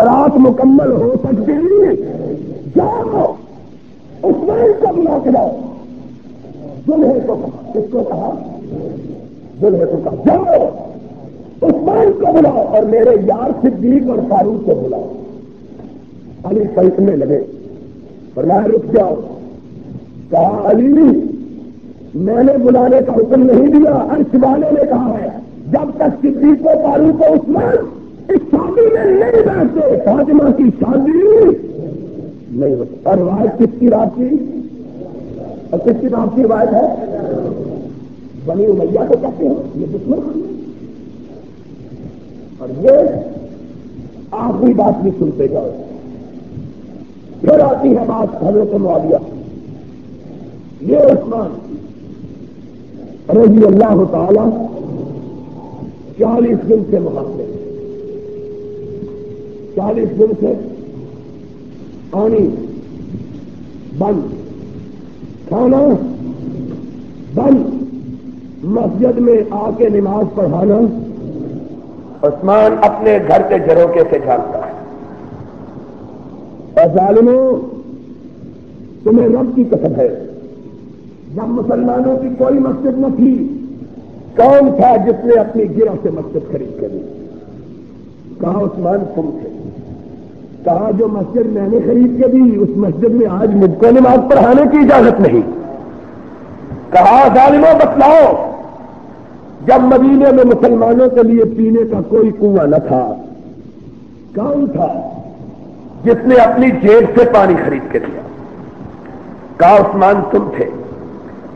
رات مکمل ہو سکتی جاؤ، اس میں کو بلا کے جاؤ۔ دلہے کو کہا، کس کو کہا؟ دلہے کو کہا، جاؤ۔ عثمان کو بلاؤ اور میرے یار صدیق اور فاروق کو بلاؤ۔ علی پلٹنے لگے۔ فرمایا، رک جاؤ۔ کہا، علی، میں نے بلانے کا حکم نہیں دیا، عرش والے نے کہا ہے۔ جب تک صدیق کو فاروق کو عثمان اس شادی میں نہیں بیٹھتے۔ فاطمہ کی شادی نہیں ہوتی۔ اور روایت کس کی رات کی؟ اور کس کی رات کی روایت ہے؟ بنی امیہ کو کہتے ہیں۔ یہ دشمن اور یہ آخری بات بھی سنتے جاؤ۔ پھر آتی ہے بات حضرت معاویہ۔ یہ عثمان رضی اللہ تعالی چالیس دن سے محافظ چالیس دن سے پانی بند کھانا بند مسجد میں آ کے نماز پڑھانا۔ عثمان اپنے گھر کے جروکے سے جھانکتا ہے۔ اور ظالموں تمہیں رب کی قسم ہے۔ جب مسلمانوں کی کوئی مسجد نہ تھی کون تھا جس نے اپنی گرہ سے مسجد خرید کری؟ کہا عثمان تم تھے۔ کہا جو مسجد میں نے خرید کے دی، اس مسجد میں آج مجھ کو نماز پڑھانے کی اجازت نہیں۔ کہا، ظالموں، بتلاؤ، جب مدینے میں مسلمانوں کے لیے پینے کا کوئی کنواں نہ تھا کون تھا، جس نے اپنی جیب سے پانی خرید کے دیا۔ کہا، عثمان، تم تھے۔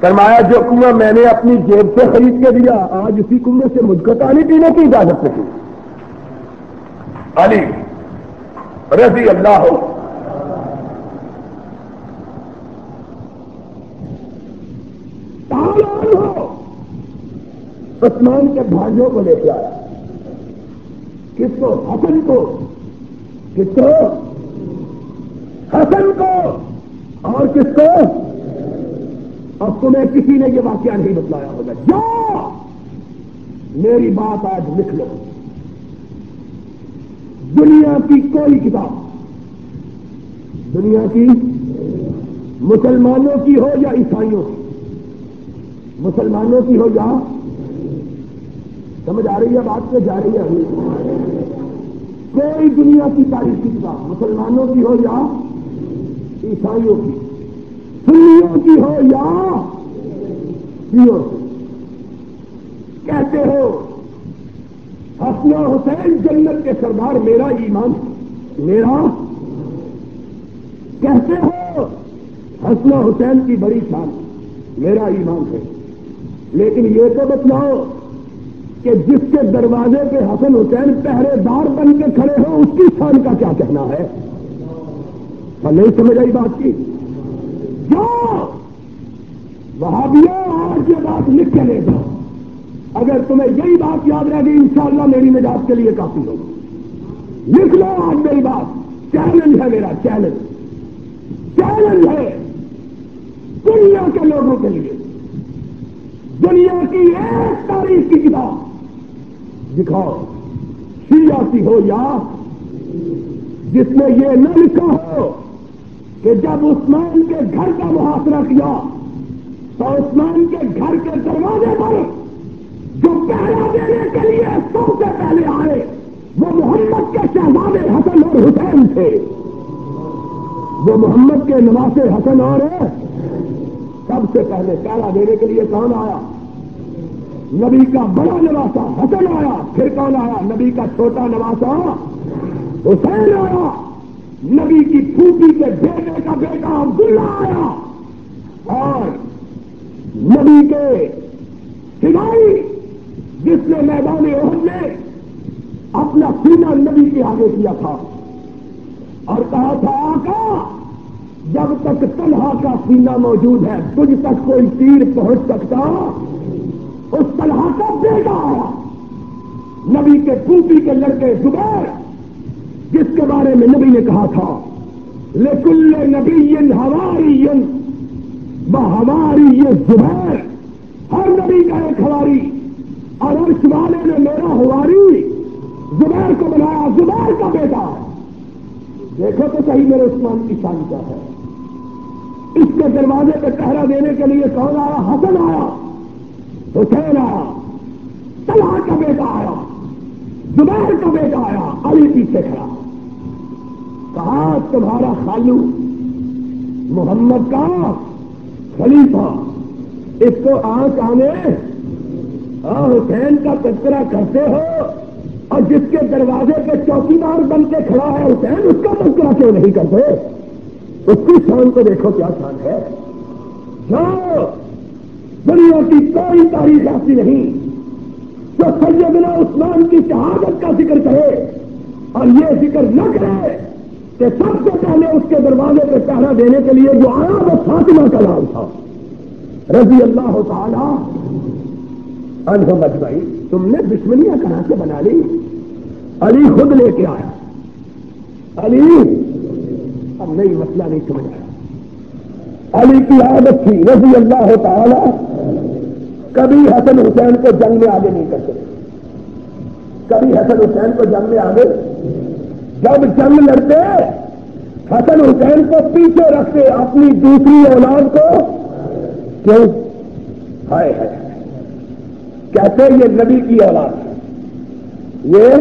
فرمایا، جو کنواں میں نے اپنی جیب سے خرید کے دیا، آج اسی کنویں سے مجھ کو پانی پینے کی اجازت نہیں۔ علی رضی اللہ ہو۔ عثمان کے بھائیوں کو لے کے آیا۔ کس کو؟ حسن کو۔ کس کو؟ حسن کو۔ اور کس کو؟ اب تمہیں کسی نے یہ واقعہ نہیں بتلایا ہوگا۔ جا میری بات آج لکھ لو۔ دنیا کی کوئی کتاب، دنیا کی مسلمانوں کی ہو یا عیسائیوں کی؟ مسلمانوں کی ہو یا؟ سمجھ آ رہی ہے بات سے جا رہی ہے؟ کوئی دنیا کی تاریخی کتاب، مسلمانوں کی ہو یا عیسائیوں کی؟ سنیوں کی ہو یا کی؟ کہتے ہو حسن حسین جنت کے سردار میرا ایمان، میرا۔ کہتے ہو حسن حسین کی بڑی شان، میرا ایمان ہے۔ لیکن یہ تو بتلاؤ کہ جس کے دروازے پہ حسن حسین پہرے دار بن کے کھڑے ہو، اس کی شان کا کیا کہنا ہے؟ اور نہیں سمجھ آئی بات کی۔ جو وہاں بھی آج یہ بات لکھ کے لے جاؤ۔ اگر تمہیں یہی بات یاد رہے گی انشاءاللہ میری نجات کے لیے کافی ہوگی۔ لکھ لو آج میری بات۔ چیلنج ہے میرا چیلنج۔ چیلنج ہے دنیا کے لوگوں کے لیے۔ دنیا کی ایک تاریخ کی کتاب۔ دکھاؤ سیاسی ہو یا جس میں یہ نہ لکھا ہو کہ جب عثمان کے گھر کا محاصرہ کیا تو عثمان کے گھر کے دروازے پر جو پہلا دینے کے لیے سب سے پہلے آئے، وہ محمد کے شہزادے حسن اور حسین تھے۔ وہ محمد کے نواز حسن اور سب سے پہلے پہلا دینے کے لیے کون آیا؟ نبی کا بڑا نواسا حسن آیا، پھر کون آیا؟ نبی کا چھوٹا نواسا حسین آیا۔ نبی کی پھوٹی کے بیٹے کا بیٹا عبداللہ آیا۔ اور نبی کے سوائی جس نے میدان عہد میں اپنا سینا نبی کے آگے کیا تھا اور کہا تھا، آقا، جب تک طلحہ کا سینہ موجود ہے، تجھ تک کوئی تیر پہنچ سکتا، اس طلحہ کا بیٹا آیا۔ نبی کے پوپی کے لڑکے زبیر، جس کے بارے میں نبی نے کہا تھا لیکن نبی ہماری ہماری یہ زبیر، ہر نبی کا ایک ہواری اور اس والے نے میرا ہواری زبیر کو بنایا، زبیر کا بیٹا۔ دیکھو تو صحیح میرے عثمان کی شان کیا ہے۔ اس کے دروازے پہ پہرا دینے کے لیے کون آیا، حسن آیا، حسین آیا، طلحہ کا بیٹا آیا، زبیر کا بیٹا آیا، علی پیچھے کھڑا۔ کہا، تمہارا خالو محمد کا خلیفہ، اس کو آنکھ آنے اور حسین کا تذکرہ کرتے ہو اور جس کے دروازے پہ چوکی دار بن کے کھڑا ہے، حسین، اس کا تذکرہ کیوں نہیں کرتے؟ اس کی شان کو دیکھو کیا شان ہے۔ جو دنیا کی کوئی تاریخ ایسی نہیں جو سیدنا عثمان کی شہادت کا ذکر کرے۔ اور یہ ذکر نہ کرے کہ سب سے پہلے اس کے دروازے پہ پہرا دینے کے لیے جو آیا وہ فاطمہ کا نام تھا۔ رضی اللہ تعالی انہوں بجوائی تم نے دشمنیاں کہاں سے بنا لی؟ علی خود لے کے آیا۔ علی، اب نئی مسئلہ نہیں سمجھ آیا۔ علی کی عادت تھی، رضی اللہ تعالی، کبھی حسن حسین کو جنگ میں آگے نہیں کرتے۔ کبھی حسن حسین کو جنگ میں آگے۔ جب جنگ لڑتے، حسن حسین کو پیچھے رکھتے اپنی دوسری اولاد کو، کیوں؟ ہائے ہے کہتے یہ نبی کی اولاد۔ یہ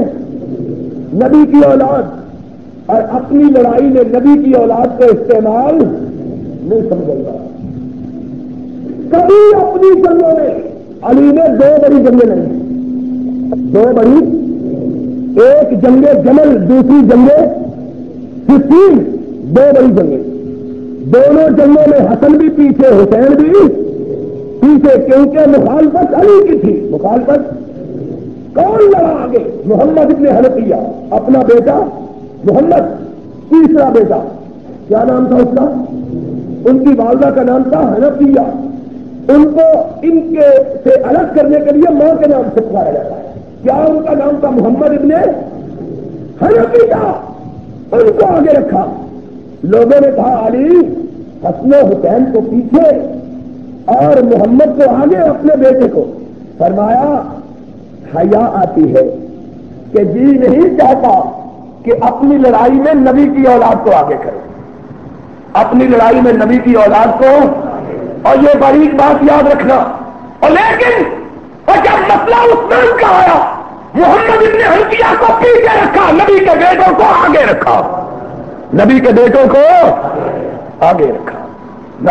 نبی کی اولاد۔ اور اپنی لڑائی میں نبی کی اولاد کا استعمال نہیں سمجھ گا کبھی اپنی جنگوں میں علی نے دو بڑی جنگیں لڑی دو بڑی۔ ایک جنگ جمل، دوسری جنگیں ففٹین دو بڑی جنگیں۔ دونوں جنگوں میں حسن بھی پیچھے، حسین بھی۔ پیچھے کیونکہ مخالفت علی کی تھی۔ مخالفت کون لڑا آگے؟ محمد ابن حلفیہ اپنا بیٹا محمد، تیسرا بیٹا۔ کیا نام تھا اس کا؟ ان کی والدہ کا نام تھا حنفیہ۔ ان کو ان کے سے الگ کرنے کے لیے ماں کے نام سے پکارا جاتا ہے۔ کیا ان کا نام تھا محمد ابن حنفیہ؟ ان کو آگے رکھا۔ لوگوں نے کہا، علی، حسن حسین کو پیچھے اور محمد کو آگے اپنے بیٹے کو فرمایا، حیا آتی ہے کہ جی نہیں چاہتا کہ اپنی لڑائی میں نبی کی اولاد کو آگے کرے۔ اپنی لڑائی میں نبی کی اولاد کو۔ اور یہ بڑی بات یاد رکھنا۔ اور لیکن، اور جب مسئلہ عثمان کا آیا، محمد ابن حلقیہ کو پیچھے رکھا، نبی کے بیٹوں کو آگے رکھا۔ نبی کے بیٹوں کو آگے رکھا۔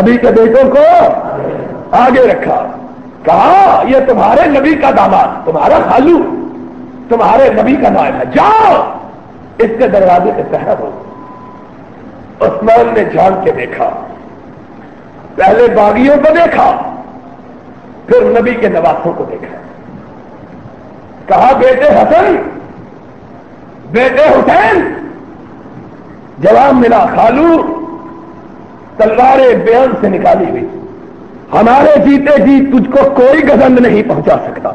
نبی کے بیٹوں کو آگے رکھا۔ کہا، یہ تمہارے نبی کا داماد، تمہارا خالو، تمہارے نبی کا نام ہے۔ جاؤ، اس کے دروازے کے پہرا ہو عثمان نے جان کے دیکھا۔ پہلے باغیوں کو دیکھا، پھر نبی کے نواسوں کو دیکھا۔ کہا، بیٹے حسن، بیٹے حسین، جواب ملا، خالو تلوار بیان سے نکالی ہوئی۔ ہمارے جیتے جی تجھ کو کوئی گزند نہیں پہنچا سکتا۔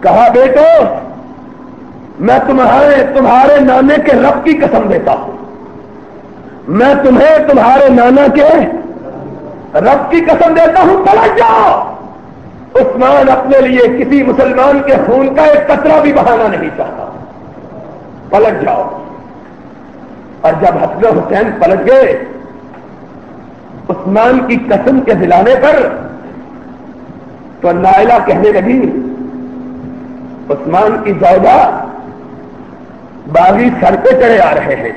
کہا بیٹو، میں تمہارے تمہارے نانے کے رب کی قسم دیتا ہوں۔ میں تمہیں، تمہارے نانا کے رب کی قسم دیتا ہوں۔ پلٹ جاؤ عثمان اپنے لیے کسی مسلمان کے خون کا ایک قطرہ بھی بہانا نہیں چاہتا۔ پلٹ جاؤ۔ اور جب حسن حسین پلٹ گئے عثمان کی قسم کے دلانے پر تو نائلہ کہنے لگی، عثمان کی زوجہ باغی سر پہ چڑھے آ رہے ہیں۔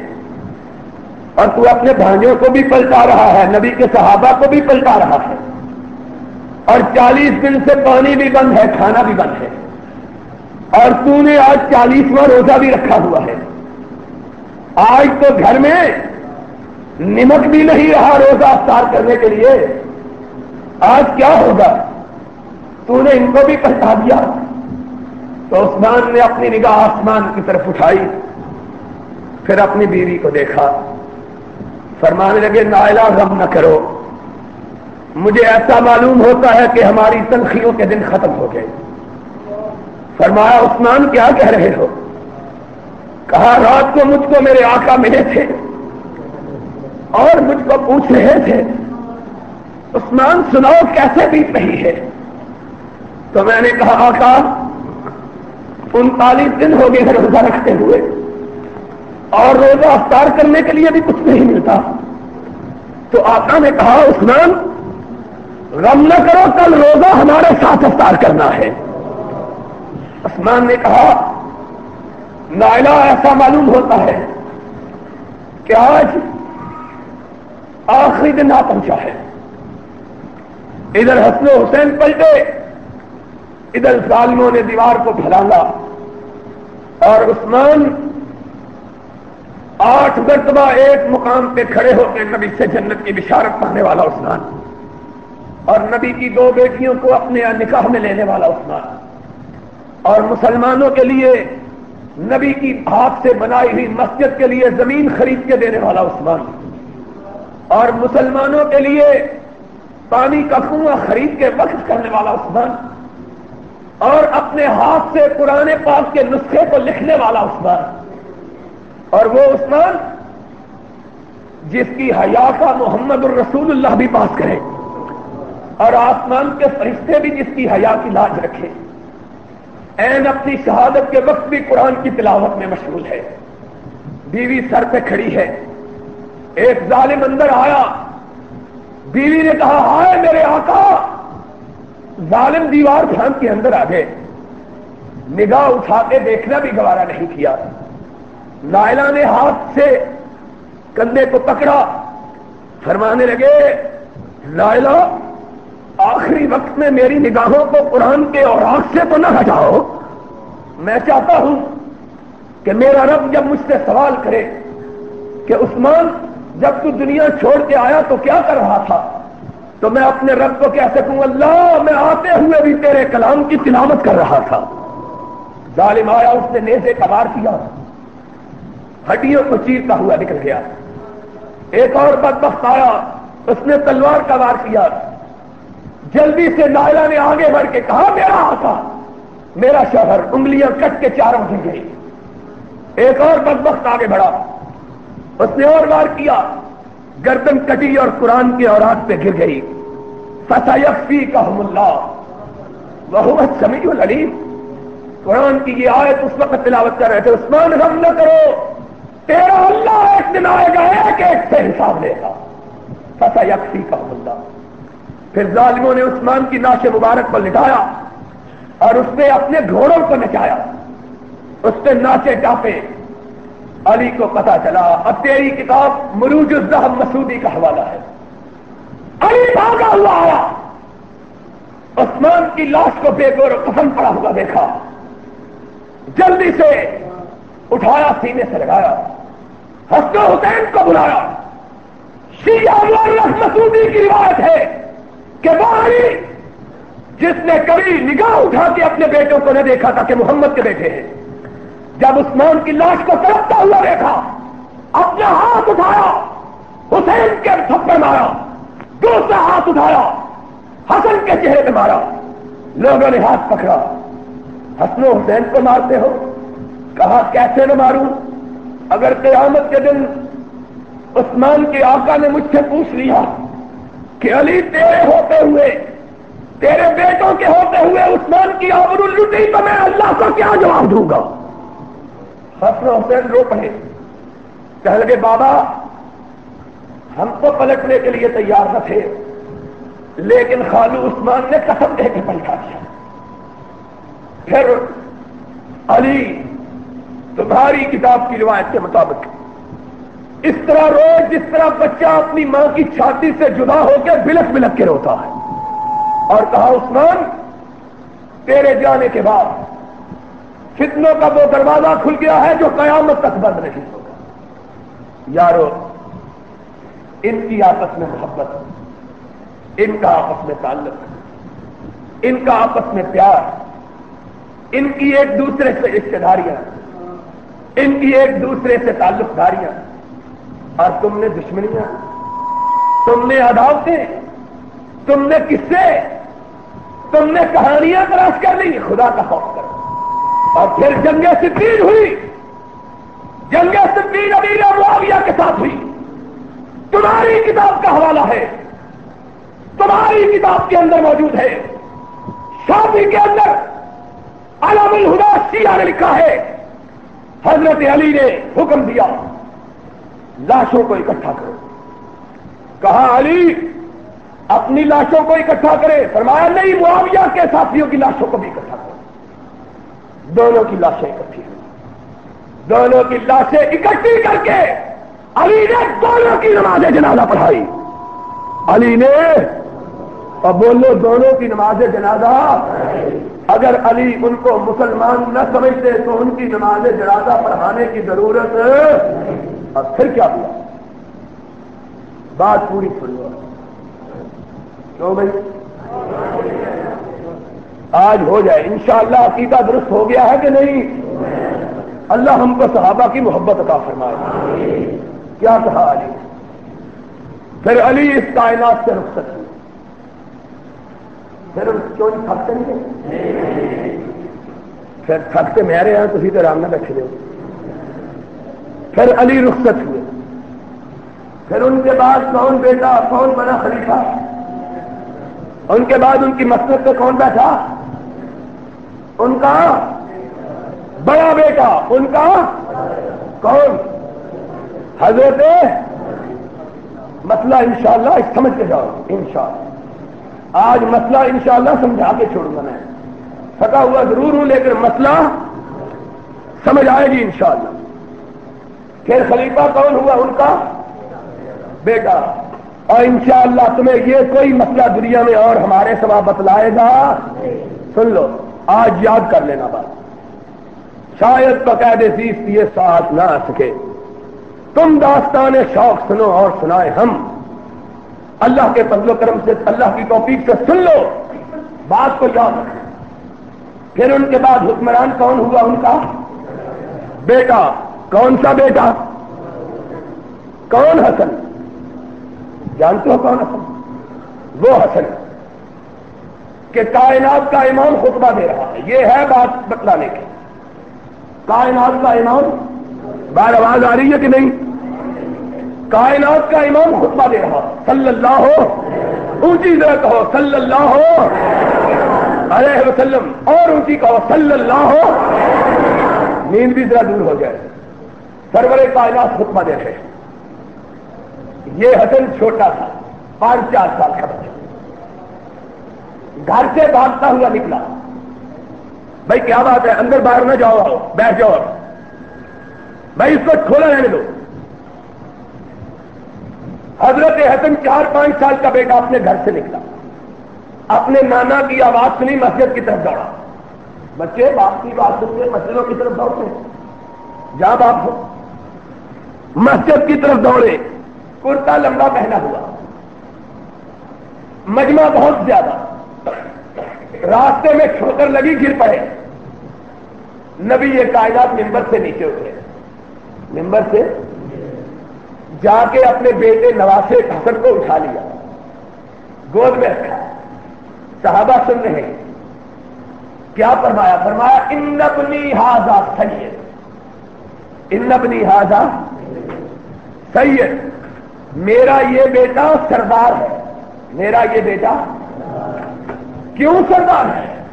اور تو اپنے بھائیوں کو بھی پلٹا رہا ہے، نبی کے صحابہ کو بھی پلٹا رہا ہے۔ اور چالیس دن سے پانی بھی بند ہے، کھانا بھی بند ہے۔ اور تو نے آج چالیسواں روزہ بھی رکھا ہوا ہے۔ آج تو گھر میں نمک بھی نہیں رہا روزہ افطار کرنے کے لیے۔ آج کیا ہوگا؟ تو نے ان کو بھی پہچا دیا۔ تو عثمان نے اپنی نگاہ آسمان کی طرف اٹھائی، پھر اپنی بیوی کو دیکھا۔ فرمانے لگے نائلہ غم نہ کرو۔ مجھے ایسا معلوم ہوتا ہے کہ ہماری تنخیوں کے دن ختم ہو گئے۔ فرمایا، عثمان کیا کہہ رہے ہو؟ کہا، رات کو مجھ کو میرے آقا ملے تھے۔ اور مجھ کو پوچھ رہے تھے، عثمان سناؤ کیسے بیت رہی ہے؟ تو میں نے کہا، آقا انتالیس دن ہو گئے روزہ رکھتے ہوئے اور روزہ افطار کرنے کے لیے بھی کچھ نہیں ملتا. تو آقا نے کہا، عثمان، غم نہ کرو، کل روزہ ہمارے ساتھ افطار کرنا ہے. عثمان نے کہا نائلہ ایسا معلوم ہوتا ہے کہ آج آخری دن آ پہنچا ہے۔ ادھر حسن و حسین پلٹے، ادھر ظالموں نے دیوار کو پھیلانا اور عثمان آٹھ مرتبہ ایک مقام پہ کھڑے ہو کے نبی سے جنت کی بشارت پانے والا عثمان۔ اور نبی کی دو بیٹیوں کو اپنے نکاح میں لینے والا عثمان۔ اور مسلمانوں کے لیے نبی کی ہاتھ سے بنائی ہوئی مسجد کے لیے زمین خرید کے دینے والا عثمان۔ اور مسلمانوں کے لیے پانی کا کنواں خرید کے وقت کرنے والا عثمان اور اپنے ہاتھ سے پرانے پاک کے نسخے کو لکھنے والا عثمان اور وہ عثمان جس کی حیا کا محمد الرسول اللہ بھی پاس کرے اور آسمان کے فرشتے بھی جس کی حیا کی لاج رکھے۔ این اپنی شہادت کے وقت بھی قرآن کی تلاوت میں مشغول ہے۔ بیوی سر پہ کھڑی ہے۔ ایک ظالم اندر آیا۔ بیوی نے کہا، ہائے میرے آقا، ظالم دیوار پھانک کے اندر آ گئے۔ نگاہ اٹھا کے دیکھنا بھی گوارا نہیں کیا۔ لائلہ نے ہاتھ سے کندھے کو پکڑا۔ فرمانے لگے، لائلہ، آخری وقت میں میری نگاہوں کو قرآن کے اور آنکھ سے تو نہ ہٹاؤ۔ میں چاہتا ہوں کہ میرا رب جب مجھ سے سوال کرے کہ عثمان جب تو دنیا چھوڑ کے آیا تو کیا کر رہا تھا؟ تو میں اپنے رب کو کہہ سکوں، اللہ، میں آتے ہوئے بھی تیرے کلام کی تلاوت کر رہا تھا۔ ظالم آیا، اس نے نیزے کا کیا۔ ہڈیوں کو چیرتا ہوا نکل گیا۔ ایک اور بدبخت آیا، اس نے تلوار کا وار کیا۔ جلدی سے نائلہ نے آگے بڑھ کے کہا، میرا آقا، میرا شوہر، انگلیاں کٹ کے چاروں گر گئی۔ ایک اور بدبخت آگے بڑھا۔ اس نے اور وار کیا۔ گردن کٹی اور قرآن کی اورات پہ گر گئی۔ فتح کا اللہ وہ سمیع العلیم قرآن کی یہ آیت اس وقت تلاوت کر رہے تھے۔ عثمان غم نہ کرو۔ تیرا اللہ ایک دن آئے گا، ایک ایک سے حساب لے گا۔ فتح یکفی کا اللہ پھر ظالموں نے عثمان کی ناش مبارک پر لٹایا اور اس نے اپنے گھوڑوں کو نچایا۔ اس نے ناچے ٹاپے۔ علی کو پتا چلا، اب تیری کتاب مروج الزہم مسودی کا حوالہ ہے۔ علی بھاگا ہوا آیا۔ عثمان کی لاش کو بے گور کفن پڑا ہوا دیکھا۔ جلدی سے اٹھایا، سینے سے لگایا۔ حسن حسین کو بلایا۔ شیعہ مسودی کی روایت ہے کہ وہ علی، جس نے کبھی نگاہ اٹھا کے اپنے بیٹوں کو نہ دیکھا تھا کہ محمد کے بیٹے ہیں۔ جب عثمان کی لاش کو تڑپتا ہوا دیکھا اپنا ہاتھ اٹھایا، حسین کے تھپڑ مارا، دوسرا ہاتھ اٹھایا، حسن کے چہرے پہ مارا، لوگوں نے ہاتھ پکڑا۔ حسن و حسین کو مارتے ہو، کہا، کیسے نہ ماروں؟ اگر قیامت کے دن عثمان کے آقا نے مجھ سے پوچھ لیا کہ علی تیرے ہوتے ہوئے، تیرے بیٹوں کے ہوتے ہوئے عثمان کی آبر لٹی تو میں اللہ کو کیا جواب دوں گا؟ حسن حسین رو پڑے کہہ لگے، بابا، ہم تو پلٹنے کے لیے تیار نہ تھے، لیکن خالو عثمان نے قسم دے کے پلٹا دیا۔ پھر علی تمہاری کتاب کی روایت کے مطابق اس طرح روز جس طرح بچہ اپنی ماں کی چھاتی سے جدا ہو کے بلک بلک کے روتا ہے۔ اور کہا، عثمان، تیرے جانے کے بعد فتنوں کا وہ دروازہ کھل گیا ہے جو قیامت تک بند نہیں ہوگا۔ یارو، ان کی آپس میں محبت، ان کا آپس میں تعلق، ان کا آپس میں پیار، ان کی ایک دوسرے سے رشتے داریاں ان کی ایک دوسرے سے تعلق داریاں اور تم نے دشمنیاں، تم نے عداوتیں، تم نے قصے، تم نے کہانیاں تلاش کر لی، خدا کا خوف کر اور پھر جنگ سپین ہوئی۔ جنگ سپین ابیر معاویہ کے ساتھ ہوئی۔ تمہاری کتاب کا حوالہ ہے۔ تمہاری کتاب کے اندر موجود ہے۔ شادی کے اندر علام الہدا شیعہ نے لکھا ہے۔ حضرت علی نے حکم دیا۔ لاشوں کو اکٹھا کرو۔ کہا، علی، اپنی لاشوں کو اکٹھا کرے۔ فرمایا، نہیں، معاویہ کے ساتھیوں کی لاشوں کو بھی اکٹھا کرو۔ دونوں کی لاشیں اکٹھی ہوئی۔ دونوں کی لاشیں اکٹھی کر کے علی نے دونوں کی نماز جنازہ پڑھائی۔ علی نے اور بولو دونوں کی نماز جنازہ۔ اگر علی ان کو مسلمان نہ سمجھتے تو ان کی نماز جنازہ پڑھانے کی ضرورت اور پھر کیا ہوا؟ بات پوری سنو کیوں بھائی؟ آج ہو جائے۔ انشاءاللہ عقیدہ درست ہو گیا ہے کہ نہیں؟ اللہ ہم کو صحابہ کی محبت عطا فرمائے۔ کیا کہا علی؟ پھر علی اس کائنات سے رخصت ہوئی۔ پھر کیوں نہیں تھکتے نہیں؟ پھر تھکتے میرے یہاں تو سیدھے رام نہ بیٹھے ہو پھر علی رخصت ہوئے۔ پھر ان کے بعد کون بیٹا، کون بنا خلیفہ؟ ان کے بعد ان کی مسجد پہ کون بیٹھا؟ ان کا بڑا بیٹا، ان کا کون؟ حضرت مسئلہ انشاءاللہ اس سمجھ کے جاؤ، انشاءاللہ۔ آج مسئلہ انشاءاللہ سمجھا کے چھوڑوں گا میں۔ تھکا ہوا ضرور ہوں، لیکن مسئلہ سمجھ آئے گی انشاءاللہ۔ پھر خلیفہ کون ہوا ان کا؟ بیٹا۔ اور انشاءاللہ تمہیں یہ کوئی مسئلہ دنیا میں اور ہمارے سوا بتلائے گا۔ سن لو۔ آج یاد کر لینا بات۔ شاید بقید زیست یہ ساتھ نہ آ سکے۔ تم داستان شوق سنو اور سنائے ہم۔ اللہ کے فضل و کرم سے اللہ کی توفیق سے سن لو۔ بات کو یاد رکھیں پھر ان کے بعد حکمران کون ہوا ان کا؟ بیٹا۔ کون سا بیٹا؟ کون حسن؟ جانتے ہو کون حسن؟ وہ حسن۔ کہ کائنات کا امام خطبہ دے رہا ہے۔ یہ ہے بات بتلانے کی۔ کائنات کا امام؟ بار آواز آ رہی ہے کہ نہیں؟ کائنات کا امام خطبہ دے رہا۔ صلی اللہ ہو۔ اونچی طرح کہو، صلی اللہ ہو۔ علیہ وسلم، اور اونچی کہو، صلی اللہ ہو۔ نیند بھی ذرا دور ہو جائے۔ سرور کائنات خطبہ دے رہے۔ یہ حسن چھوٹا تھا، پانچ چار سال کا گھر سے بھاگتا ہوا نکلا۔ بھائی کیا بات ہے؟ اندر باہر نہ جاؤ، آؤ، بیٹھ جاؤ بھائی اس کو کھولا رہنے دو حضرت حسن چار پانچ سال کا بیٹا اپنے گھر سے نکلا۔ اپنے نانا کی آواز سنی، مسجد کی طرف دوڑا۔ بچے، باپ کی بات سن کے مسجدوں کی طرف دوڑتے جا باپ ہو۔ مسجد کی طرف دوڑے۔ کرتا لمبا پہنا ہوا۔ مجمع بہت زیادہ۔ راستے میں ٹھوکر لگی گر پڑے۔ نبی یہ کائنات ممبر سے نیچے اترے۔ ممبر سے جا کے اپنے بیٹے نواسے حسن کو اٹھا لیا۔ گود میں رکھا۔ صحابہ سن رہے ہیں۔ کیا فرمایا؟ فرمایا انبنی ہاضا سید انبنی ہاضا سید میرا یہ بیٹا سردار ہے۔ میرا یہ بیٹا کیوں سردار ہے؟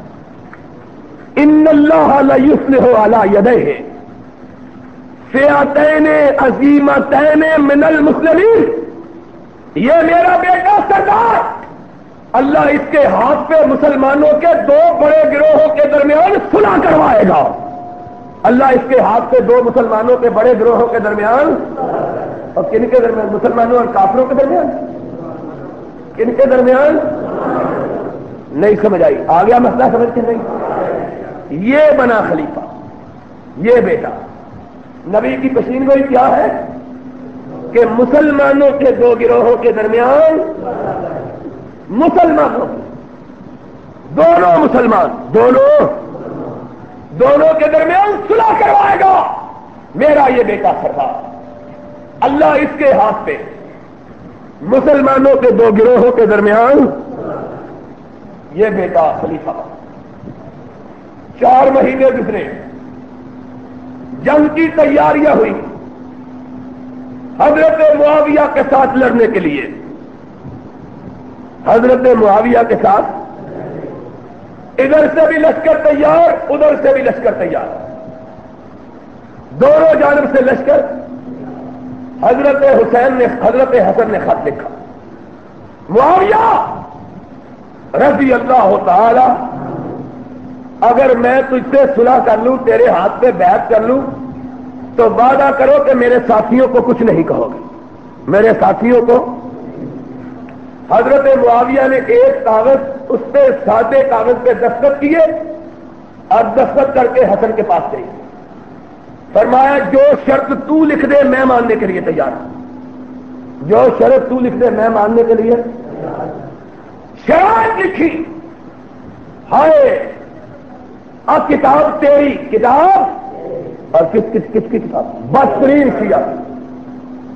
ان اللہ یوسل ہو یدے ہے عظیمتین من المسلمین۔ یہ میرا بیٹا سردار۔ اللہ اس کے ہاتھ پہ مسلمانوں کے دو بڑے گروہوں کے درمیان سنا کروائے گا۔ اللہ اس کے ہاتھ پہ دو مسلمانوں کے بڑے گروہوں کے درمیان۔ اور کن کے درمیان؟ مسلمانوں اور کافروں کے درمیان۔ کن کے درمیان؟ نہیں سمجھ آئی۔ آ گیا مسئلہ سمجھ کے نہیں۔ یہ بنا خلیفہ، یہ بیٹا۔ نبی کی پسین گوئی کیا ہے؟ کہ مسلمانوں کے دو گروہوں کے درمیان مسلمانوں دونوں مسلمان، دونوں دونوں کے درمیان سلا کروائے گا۔ میرا یہ بیٹا سردار اللہ اس کے ہاتھ پہ مسلمانوں کے دو گروہوں کے درمیان یہ بیٹا خلیفہ چار مہینے گزرے۔ جنگ کی تیاریاں ہوئی۔ حضرت معاویہ کے ساتھ لڑنے کے لیے۔ حضرت معاویہ کے ساتھ۔ ادھر سے بھی لشکر تیار، ادھر سے بھی لشکر تیار۔ دونوں جانب سے لشکر۔ حضرت حسین نے، حضرت حسن نے خط لکھا۔ معاویہ! رضی اللہ تعالی، اگر میں تجھ سے صلح کر لوں، تیرے ہاتھ پہ بیعت کر لوں، تو وعدہ کرو کہ میرے ساتھیوں کو کچھ نہیں کہو گے۔ میرے ساتھیوں کو۔ حضرت معاویہ نے ایک کاغذ، اس پہ سادے کاغذ پہ دستخط کیے، اور دستخط کر کے حسن کے پاس گئی۔ فرمایا، جو شرط تو لکھ دے، میں ماننے کے لیے تیار ہوں۔ جو شرط تو لکھ دے، میں ماننے کے لیے شرائط لکھی۔ ہائے اب کتاب تیری کتاب؟ اور کس کس کس کی کتاب؟ بدترین شیعہ۔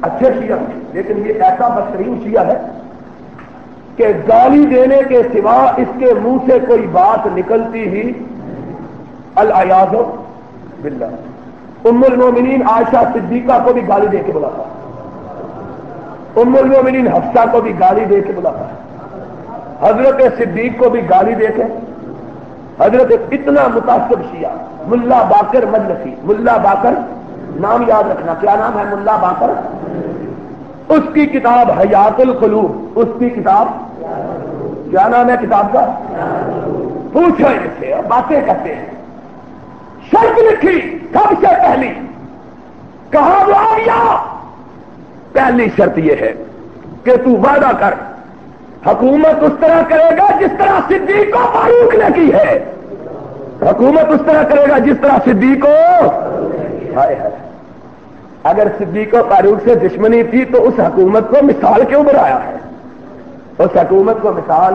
اچھے شیعہ۔ لیکن یہ ایسا بدترین شیعہ ہے کہ گالی دینے کے سوا اس کے منہ سے کوئی بات نکلتی ہی الیاز باللہ۔ ام المومنین عائشہ صدیقہ کو بھی گالی دے کے بلاتا۔ ام المومنین حفصہ کو بھی گالی دے کے بلاتا۔ ہے حضرت صدیق کو بھی گالی دے کے حضرت اتنا متاثر شیعہ، ملا باقر مجلسی ملا باقر نام یاد رکھنا، کیا نام ہے ملا باقر؟ اس کی کتاب حیات القلوب، اس کی کتاب کیا نام ہے کتاب کا؟ پوچھو ان سے باتیں کرتے ہیں۔ شرط لکھی، سب سے پہلی، کہاں وہ آ گیا پہلی شرط یہ ہے کہ تو وعدہ کر۔ حکومت اس طرح کرے گا جس طرح صدیق کو فاروق نے کی ہے۔ حکومت اس طرح کرے گا جس طرح صدیق کو۔ اگر صدیق و فاروق سے دشمنی تھی تو اس حکومت کو مثال کیوں بنایا ہے؟ اس حکومت کو مثال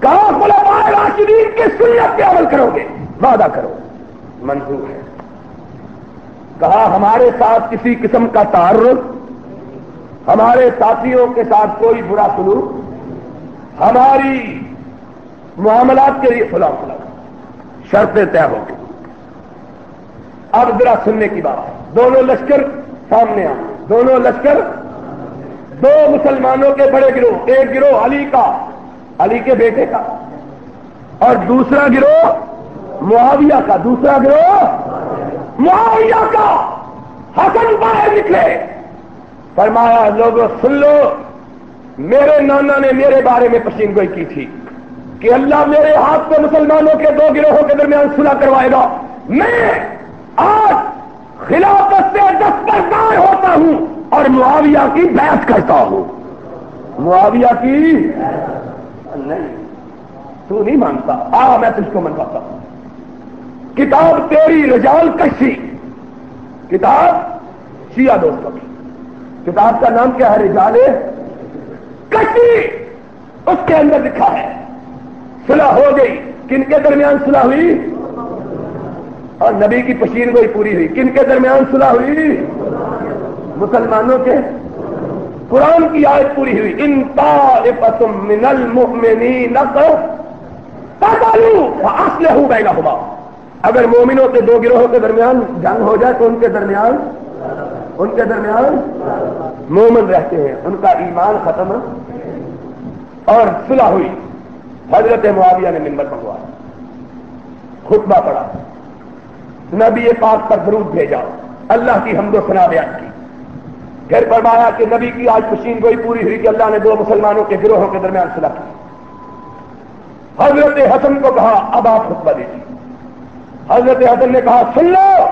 کہاں خلفائے راشدین کی سنت پہ عمل کرو گے؟ وعدہ کرو۔ منظور ہے۔ کہا ہمارے ساتھ کسی قسم کا تعارف ہمارے ساتھیوں کے ساتھ کوئی برا سلوک، ہماری معاملات کے لیے فلاں فلاں شرطیں طے ہو گئی۔ اب ذرا سننے کی بات ہے۔ دونوں لشکر سامنے آ دونوں لشکر، دو مسلمانوں کے بڑے گروہ، ایک گروہ علی کا، علی کے بیٹے کا، اور دوسرا گروہ معاویہ کا، دوسرا گروہ معاویہ کا۔ حسن باہر نکلے۔ فرمایا لوگوں سن لو، میرے نانا نے میرے بارے میں پشین گوئی کی تھی کہ اللہ میرے ہاتھ پہ مسلمانوں کے دو گروہوں کے درمیان صلح کروائے گا۔ میں آج خلافت سے دستردار ہوتا ہوں اور معاویہ کی بحث کرتا ہوں۔ معاویہ کی نہیں، تو نہیں مانتا۔ آ، میں تجھ کو منواتا ہوں۔ کتاب تیری رجال کشی، کتاب شیعہ دوستوں کی۔ کتاب کا نام کیا ہے رجال؟ کشی اس کے اندر لکھا ہے صلح ہو گئی۔ کن کے درمیان صلح ہوئی؟ اور نبی کی پشیر گوئی پوری ہوئی۔ کن کے درمیان صلح ہوئی؟ مسلمانوں کے۔ قرآن کی آیت پوری ہوئی۔ ان من المؤمنین اصل ہو گئے گا ہوا اگر مومنوں کے دو گروہوں کے درمیان جنگ ہو جائے تو ان کے درمیان ان کے درمیان مومن رہتے ہیں، ان کا ایمان ختم اور صلح ہوئی۔ حضرت معاویہ نے ممبر منگوایا خطبہ پڑا نبی پاک پر درود بھیجا۔ اللہ کی حمد و سنا بیان کی۔ پھر فرمایا کہ نبی کی آج خوشین گوئی پوری ہوئی کہ اللہ نے دو مسلمانوں کے گروہوں کے درمیان صلاح کی۔ حضرت حسن کو کہا، اب آپ خطبہ دیجیے۔ حضرت حسن نے کہا، سن لو،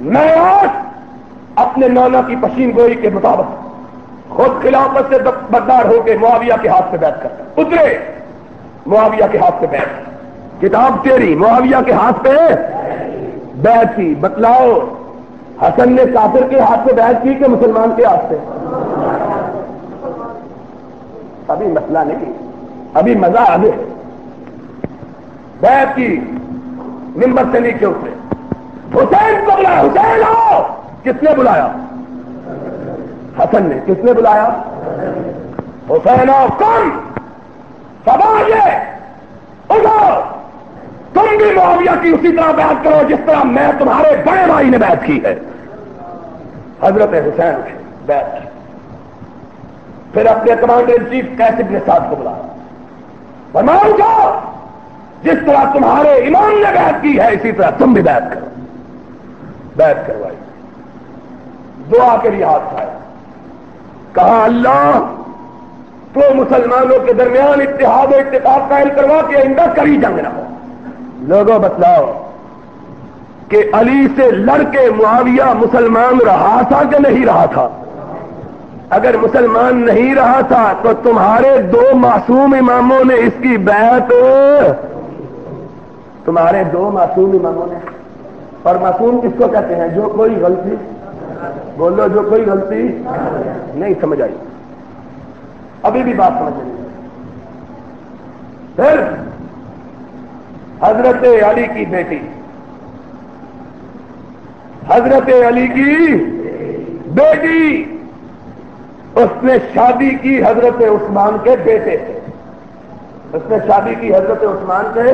میں آج اپنے نانا کی پشین گوئی کے مطابق خود خلافت سے بدار ہو کے معاویہ کے ہاتھ پہ بیٹھ کر۔ اترے! معاویہ کے ہاتھ پہ بیٹھ۔ کتاب تیری، معاویہ کے ہاتھ پہ بیعت کی بتلاؤ، حسن نے کافر کے ہاتھ سے بیعت کی کہ مسلمان کے ہاتھ سے؟ ابھی مسئلہ نہیں۔ ابھی مزہ آگے۔ بیعت کی۔ نمبر سے نیچے اترے۔ حسین کو بلایا حسین آؤ کس نے بلایا؟ حسن نے. کس نے بلایا؟ حسین آؤ کم! سوال یہ اٹھو! تم بھی معاویہ کی اسی طرح بیعت کرو جس طرح میں تمہارے بڑے بھائی نے بیعت کی ہے۔ حضرت حسین نے بیعت کی۔ پھر اپنے کمانڈر ان چیف کیسے اپنے ساتھ کو بلا بناؤ جاؤ جس طرح تمہارے امام نے بیعت کی ہے، اسی طرح تم بھی بیعت کرو۔ بیت کروائی۔ دعا کے لیے ہاتھ کھایا کہا، اللہ، تو مسلمانوں کے درمیان اتحاد و اتفاق قائم کروا کے آئندہ کری جنگ نہ ہو۔ لوگوں، بتلاؤ کہ علی سے لڑ کے معاویہ مسلمان رہا تھا کہ نہیں رہا تھا؟ اگر مسلمان نہیں رہا تھا تو تمہارے دو معصوم اماموں نے اس کی بیعت تمہارے دو معصوم اماموں نے، اور معصوم کس کو کہتے ہیں؟ جو کوئی غلطی بولو جو کوئی غلطی نہیں سمجھ آئی۔ ابھی بھی بات سمجھ نہیں پھر حضرت علی کی بیٹی۔ حضرت علی کی بیٹی۔ اس نے شادی کی حضرت عثمان کے بیٹے۔ سے اس نے شادی کی حضرت عثمان سے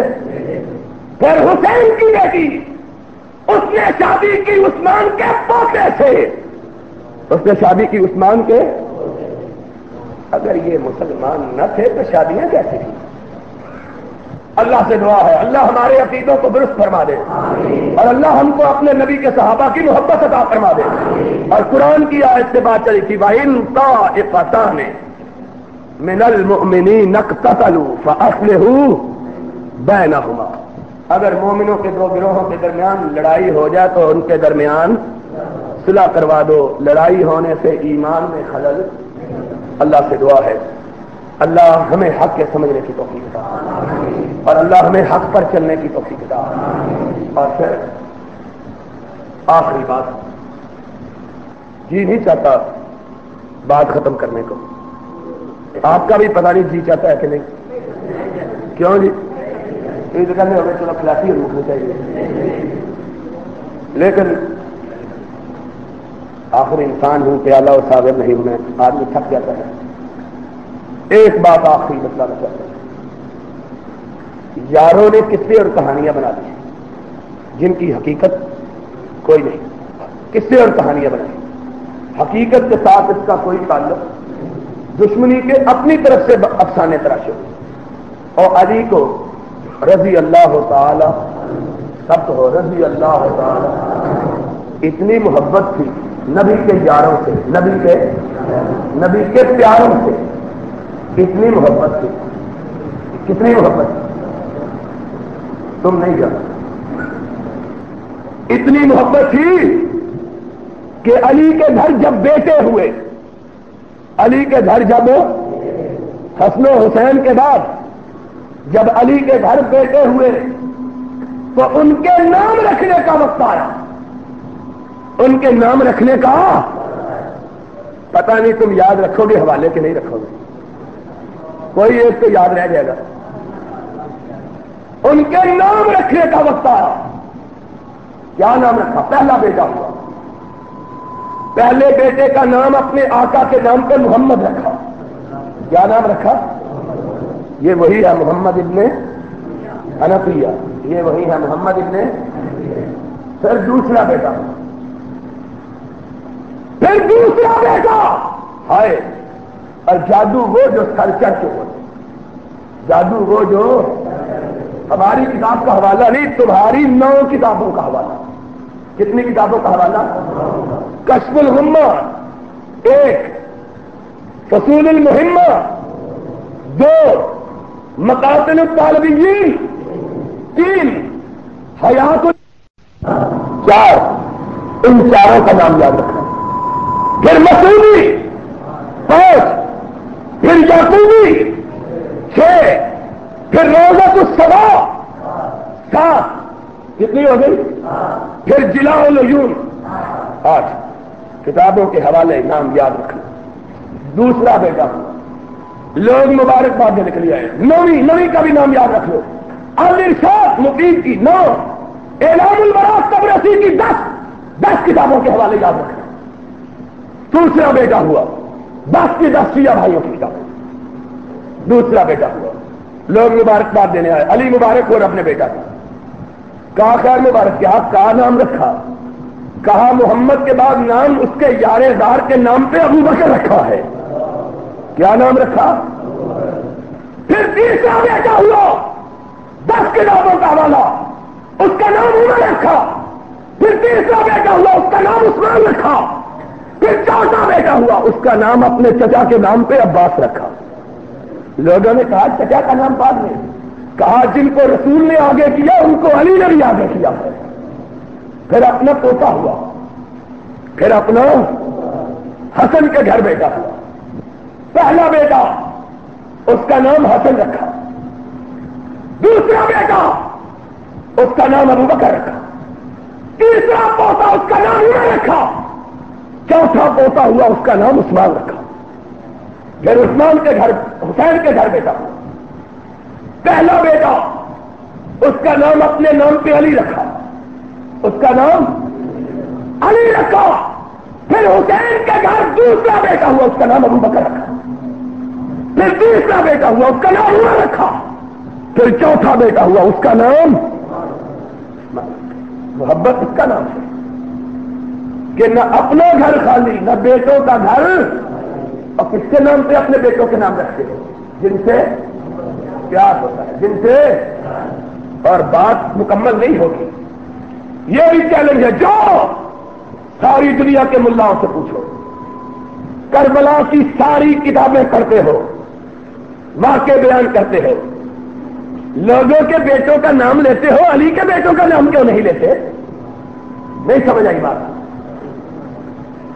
پھر حسین کی بیٹی۔ اس نے شادی کی عثمان کے پوتے سے۔ اس نے شادی کی عثمان کے۔ اگر یہ مسلمان نہ تھے تو شادیاں کیسے تھیں؟ اللہ سے دعا ہے۔ اللہ ہمارے عقیدوں کو درست فرما دے۔ اور اللہ ہم کو اپنے نبی کے صحابہ کی محبت عطا فرما دے۔ اور قرآن کی آیت سے بات چلی تھی بہن کا نے من تلو فصل ہوں بہ اگر مومنوں کے دو گروہوں کے درمیان لڑائی ہو جائے تو ان کے درمیان صلح کروا دو۔ لڑائی ہونے سے ایمان میں خلل۔ اللہ سے دعا ہے۔ اللہ ہمیں حق کے سمجھنے کی توفیق تھا اور اللہ ہمیں حق پر چلنے کی توفیق تھا اور پھر آخری بات۔ جی نہیں چاہتا بات ختم کرنے کو۔ آپ کا بھی پتہ نہیں جی چاہتا ہے کہ نہیں۔ کیوں جی؟ عید کرنے ہوگے چلو کلاسی اور رکنے چاہیے لیکن آخر انسان ہوں پیالہ اور ساگر نہیں ہوں آدمی تھک جاتا ہے ایک بات آخری بتلانا چاہتا ہوں یاروں نے قصے اور کہانیاں بنا دی جن کی حقیقت کوئی نہیں قصے اور کہانیاں بنائی حقیقت کے ساتھ اس کا کوئی تعلق دشمنی کے اپنی طرف سے افسانے تراشے اور علی کو رضی اللہ تعالی، سب ہو رضی اللہ تعالی۔ اتنی محبت تھی نبی کے یاروں سے، نبی کے نبی کے پیاروں سے۔ کتنی محبت تھی۔ کتنی محبت تم نہیں جانتے۔ اتنی محبت تھی کہ علی کے گھر جب بیٹے ہوئے، علی کے گھر جب حسن و حسین کے بعد جب علی کے گھر بیٹے ہوئے تو ان کے نام رکھنے کا وقت آیا۔ ان کے نام رکھنے کا پتہ نہیں تم یاد رکھو گے، حوالے کے نہیں رکھو گے۔ کوئی ایک تو یاد رہ جائے گا۔ ان کے نام رکھنے کا وقت آیا۔ کیا نام رکھا؟ پہلا بیٹا ہوا۔ پہلے بیٹے کا نام اپنے آقا کے نام پہ محمد رکھا۔ کیا نام رکھا؟ یہ وہی ہے محمد ابن انفیہ، یہ وہی ہے محمد ابن پھر دوسرا بیٹا۔ پھر دوسرا بیٹا! ہائے! اور جادو وہ جو سر چڑھ کے ہوتے جادو وہ جو ہماری کتاب کا حوالہ نہیں، تمہاری نو کتابوں کا حوالہ۔ کتنی کتابوں کا حوالہ؟ کشف الغمہ۔ ایک، فصول المحمہ دو مقاصل الطالبین تین، حیات چار، ان چاروں کا نام یاد رکھنا۔ پھر مسودی پانچ، پھر یعقوبی، چھ، پھر روزہ تو سوا سات، کتنی ہو گئی؟ پھر جلا العیون آٹھ۔ کتابوں کے حوالے نام یاد رکھنا۔ دوسرا بیٹا۔ لوگ مبارکباد نکل آئے۔ نویں نویں کا بھی نام یاد رکھ لو الرشاد مقیم کی نو، اعلام المراز قبرسی کی دس دس کتابوں کے حوالے یاد رکھنا۔ دوسرا بیٹا ہوا۔ دس کی دس شیعہ بھائیوں کی کتاب دوسرا بیٹا ہوا۔ لوگ مبارکباد دینے آئے۔ علی مبارک اور اپنے بیٹا کا کہا خیر مبارک کیا کہا نام رکھا؟ کہا محمد کے بعد نام اس کے یار دار کے نام پہ ابو بکر رکھا ہے۔ کیا نام رکھا؟ پھر تیسرا بیٹا ہوا؟ دس کتابوں کا حوالہ۔ اس کا نام انہوں نے رکھا۔ پھر تیسرا بیٹا ہوا؟ اس کا نام عثمان رکھا۔ پھر چوتھا بیٹا ہوا؟ اس کا نام اپنے چچا کے نام پہ عباس رکھا۔ لوگوں نے کہا، چچا کا نام بعد میں۔ کہا، جن کو رسول نے آگے کیا، ان کو علی نے بھی آگے کیا ہے۔ پھر اپنا پوتا ہوا۔ پھر اپنا حسن کے گھر بیٹا ہوا۔ پہلا بیٹا اس کا نام حسن رکھا۔ دوسرا بیٹا اس کا نام ابو بکر رکھا۔ تیسرا پوتا اس کا نام عمر رکھا۔ چوتھا پوتا ہوا اس کا نام عثمان رکھا۔ پھر عثمان کے گھر، حسین کے گھر بیٹا پہلا بیٹا اس کا نام اپنے نام پہ علی رکھا۔ اس کا نام علی رکھا۔ پھر حسین کے گھر دوسرا بیٹا ہوا، اس کا نام ابو بکر رکھا۔ پھر تیسرا بیٹا ہوا، اس کا نام عمر رکھا۔ پھر چوتھا بیٹا ہوا، اس کا نام؟ محبت، اس کا نام ہے۔ کہ نہ اپنا گھر خالی، نہ بیٹوں کا گھر۔ اور کس کے نام پہ اپنے بیٹوں کے نام رکھتے ہیں؟ جن سے پیار ہوتا ہے، جن سے اور بات مکمل نہیں ہوگی۔ یہ بھی چیلنج ہے، جو ساری دنیا کے ملاؤں سے پوچھو۔ کربلا کی ساری کتابیں پڑھتے ہو۔ واقع بیان کرتے ہو لوگوں کے بیٹوں کا نام لیتے ہو، علی کے بیٹوں کا نام کیوں نہیں لیتے؟ نہیں سمجھ آئی بات۔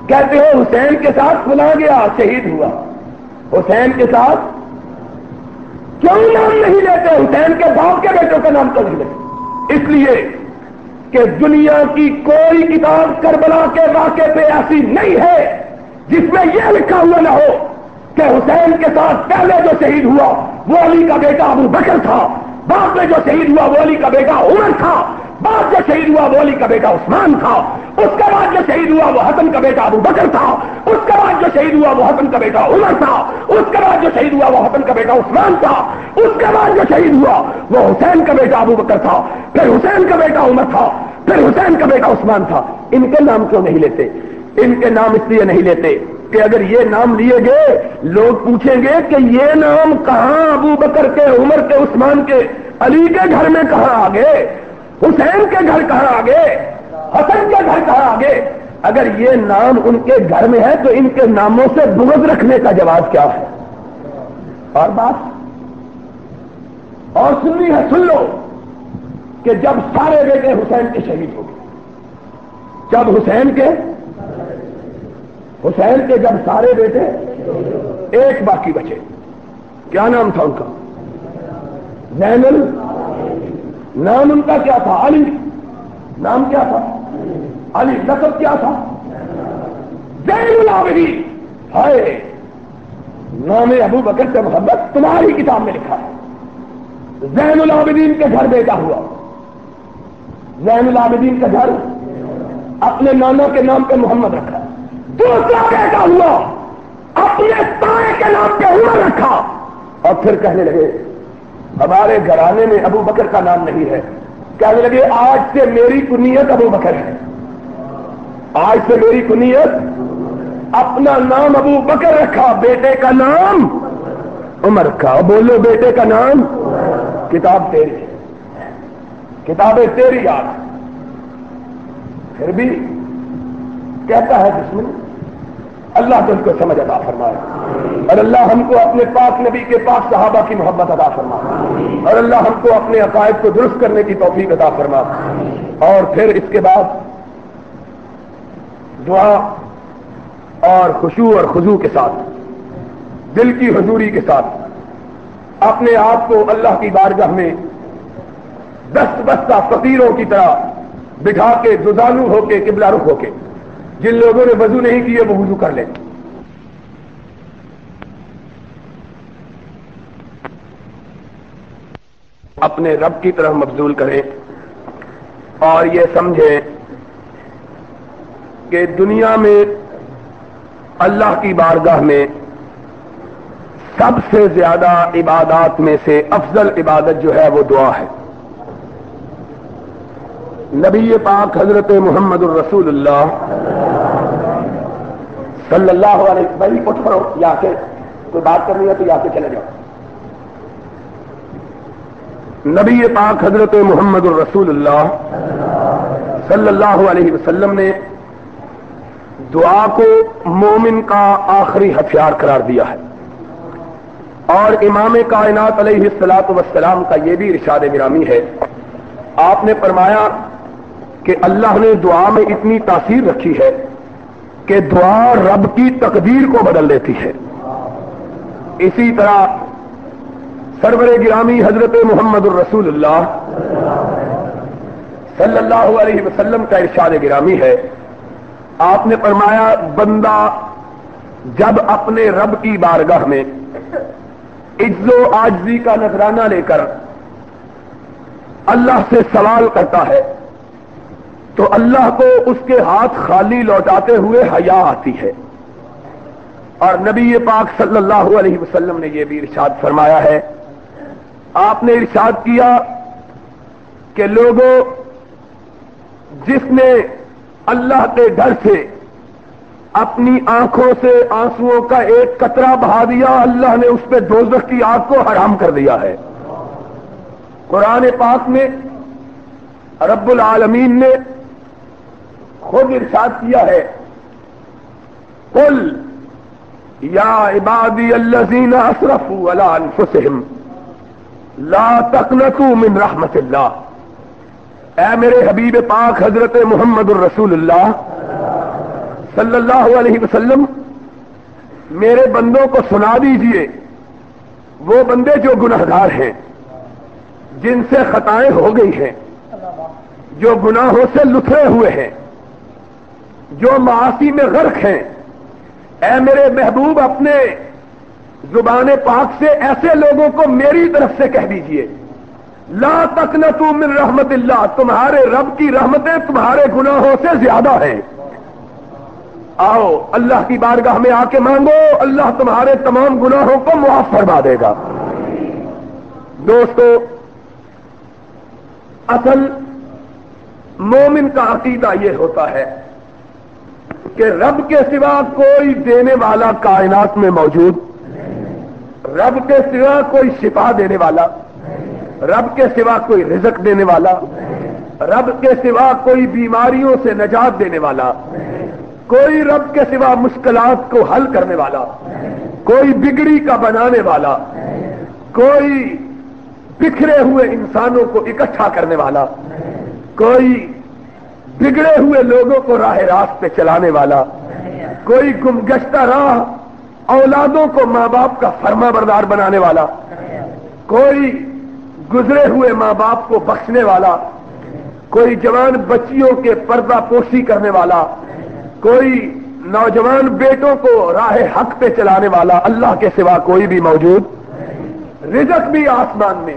کہتے ہو، حسین کے ساتھ بلا گیا، شہید ہوا۔ حسین کے ساتھ کیوں نام نہیں لیتے؟ حسین کے باپ کے بیٹوں کا نام کیوں نہیں لیتے؟ اس لیے کہ دنیا کی کوئی کتاب کربلا کے واقعے پہ ایسی نہیں ہے جس میں یہ لکھا ہوا نہ ہو۔ کہ حسین کے ساتھ پہلے جو شہید ہوا وہ علی کا بیٹا ابو بکر تھا، بعد میں جو شہید ہوا وہ علی کا بیٹا عمر تھا، بعد جو شہید ہوا وہ علی کا بیٹا عثمان تھا، اس کے بعد جو شہید ہوا وہ حسن کا بیٹا ابو بکر تھا، اس کے بعد جو شہید ہوا وہ حسن کا بیٹا عمر تھا، اس کے بعد جو شہید ہوا وہ حسن کا بیٹا عثمان تھا، اس کے بعد جو شہید ہوا وہ حسین کا بیٹا ابو بکر تھا، پھر حسین کا بیٹا عمر تھا، پھر حسین کا بیٹا عثمان تھا۔ ان کے نام کیوں نہیں لیتے؟ ان کے نام اس لیے نہیں لیتے کہ اگر یہ نام لیے گئے، لوگ پوچھیں گے کہ یہ نام کہاں ابو بکر کے، عمر کے، عثمان کے، علی کے گھر میں کہاں آگے حسین کے گھر کہاں آگے حسن کے گھر کہاں آگے اگر یہ نام ان کے گھر میں ہے تو ان کے ناموں سے بغض رکھنے کا جواب کیا ہے؟ اور بات، اور سننی ہے، سن لو کہ جب سارے بیٹے حسین کے شہید ہو گئے۔ جب حسین کے حسین کے جب سارے بیٹے ایک باقی بچے، کیا نام تھا ان کا؟ زین ال نام ان کا کیا تھا؟ علی۔ نام کیا تھا؟ علی۔ لقب کیا تھا؟ زین العابدین۔ ہائے! نام ابو بکر سے محبت تمہاری کتاب میں لکھا ہے۔ زین العابدین کے گھر بیٹا ہوا۔ زین العابدین کا گھر اپنے نانا کے نام پہ محمد رکھا۔ دوسرا بیٹا ہوا اپنے تائے کے نام پہ ہوا رکھا۔ اور پھر کہنے لگے، ہمارے گھرانے میں ابو بکر کا نام نہیں ہے۔ کہنے لگے، آج سے میری کنیت ابو بکر ہے۔ آج سے میری کنیت اپنا نام ابو بکر رکھا۔ بیٹے کا نام عمر رکھا بولو، بیٹے کا نام کتاب تیری کتابیں تیری یاد پھر بھی کہتا ہے دشمن اللہ تو اس کو سمجھ ادا فرمائے۔ اور اللہ ہم کو اپنے پاک نبی کے پاک صحابہ کی محبت ادا فرمائے۔ اور اللہ ہم کو اپنے عقائد کو درست کرنے کی توفیق ادا فرما اور پھر اس کے بعد دعا اور خوشو اور خزو کے ساتھ، دل کی حضوری کے ساتھ، اپنے آپ کو اللہ کی بارگاہ میں دست بستہ فقیروں کی طرح بٹھا کے دزالو ہو کے، قبلہ رخ ہو کے۔ جن لوگوں نے وضو نہیں کیے وہ وضو کر لیں۔ اپنے رب کی طرف مبزول کریں اور یہ سمجھیں کہ دنیا میں اللہ کی بارگاہ میں سب سے زیادہ عبادات میں سے افضل عبادت جو ہے وہ دعا ہے۔ نبی پاک حضرت محمد الرسول اللہ صلی اللہ علیہ بھائی، اٹھ پڑو یا کے کوئی بات کرنی ہے تو یا کے چلے جاؤ۔ نبی پاک حضرت محمد الرسول اللہ صلی اللہ علیہ وسلم نے دعا کو مومن کا آخری ہتھیار قرار دیا ہے۔ اور امام کائنات علیہ السلاط وسلام کا یہ بھی ارشاد گرامی ہے۔ آپ نے فرمایا کہ اللہ نے دعا میں اتنی تاثیر رکھی ہے کہ دعا رب کی تقدیر کو بدل دیتی ہے۔ اسی طرح سرور گرامی حضرت محمد الرسول اللہ صلی اللہ علیہ وسلم کا ارشاد گرامی ہے۔ آپ نے فرمایا، بندہ جب اپنے رب کی بارگاہ میں عز و آجزی کا نذرانہ لے کر اللہ سے سوال کرتا ہے تو اللہ کو اس کے ہاتھ خالی لوٹاتے ہوئے حیا آتی ہے۔ اور نبی پاک صلی اللہ علیہ وسلم نے یہ بھی ارشاد فرمایا ہے۔ آپ نے ارشاد کیا کہ لوگوں جس نے اللہ کے ڈر سے اپنی آنکھوں سے آنسو کا ایک قطرہ بہا دیا، اللہ نے اس پہ دوزخ کی آگ کو حرام کر دیا ہے۔ قرآن پاک میں رب العالمین نے خود ارشاد کیا ہے۔ قل، یا عبادی الذین اسرفوا علی لا تقنطوا من رحمت اللہ۔ اے میرے حبیب پاک حضرت محمد الرسول اللہ صلی اللہ علیہ وسلم، میرے بندوں کو سنا دیجیے، وہ بندے جو گناہگار ہیں، جن سے خطائیں ہو گئی ہیں، جو گناہوں سے لتھرے ہوئے ہیں۔ جو معاشی میں غرق ہیں۔ اے میرے محبوب، اپنے زبان پاک سے ایسے لوگوں کو میری طرف سے کہہ دیجیے۔ لا تک من رحمت اللہ، تمہارے رب کی رحمتیں تمہارے گناہوں سے زیادہ ہیں۔ آؤ، اللہ کی بارگاہ میں آ کے مانگو، اللہ تمہارے تمام گناہوں کو معاف فرما دے گا۔ دوستو، اصل مومن کا عقیدہ یہ ہوتا ہے کہ رب کے سوا کوئی دینے والا کائنات میں موجود؟ رب کے سوا کوئی شفا دینے والا؟ رب کے سوا کوئی رزق دینے والا؟ رب کے سوا کوئی بیماریوں سے نجات دینے والا؟ کوئی رب کے سوا مشکلات کو حل کرنے والا؟ کوئی بگڑی کا بنانے والا؟ کوئی بکھرے ہوئے انسانوں کو اکٹھا کرنے والا؟ کوئی بگڑے ہوئے لوگوں کو راہ راست پہ چلانے والا، کوئی گمگشتہ راہ اولادوں کو ماں باپ کا فرما بردار بنانے والا، کوئی گزرے ہوئے ماں باپ کو بخشنے والا، کوئی جوان بچیوں کے پردہ پوشی کرنے والا، کوئی نوجوان بیٹوں کو راہ حق پہ چلانے والا، اللہ کے سوا کوئی بھی موجود۔ رزق بھی آسمان میں،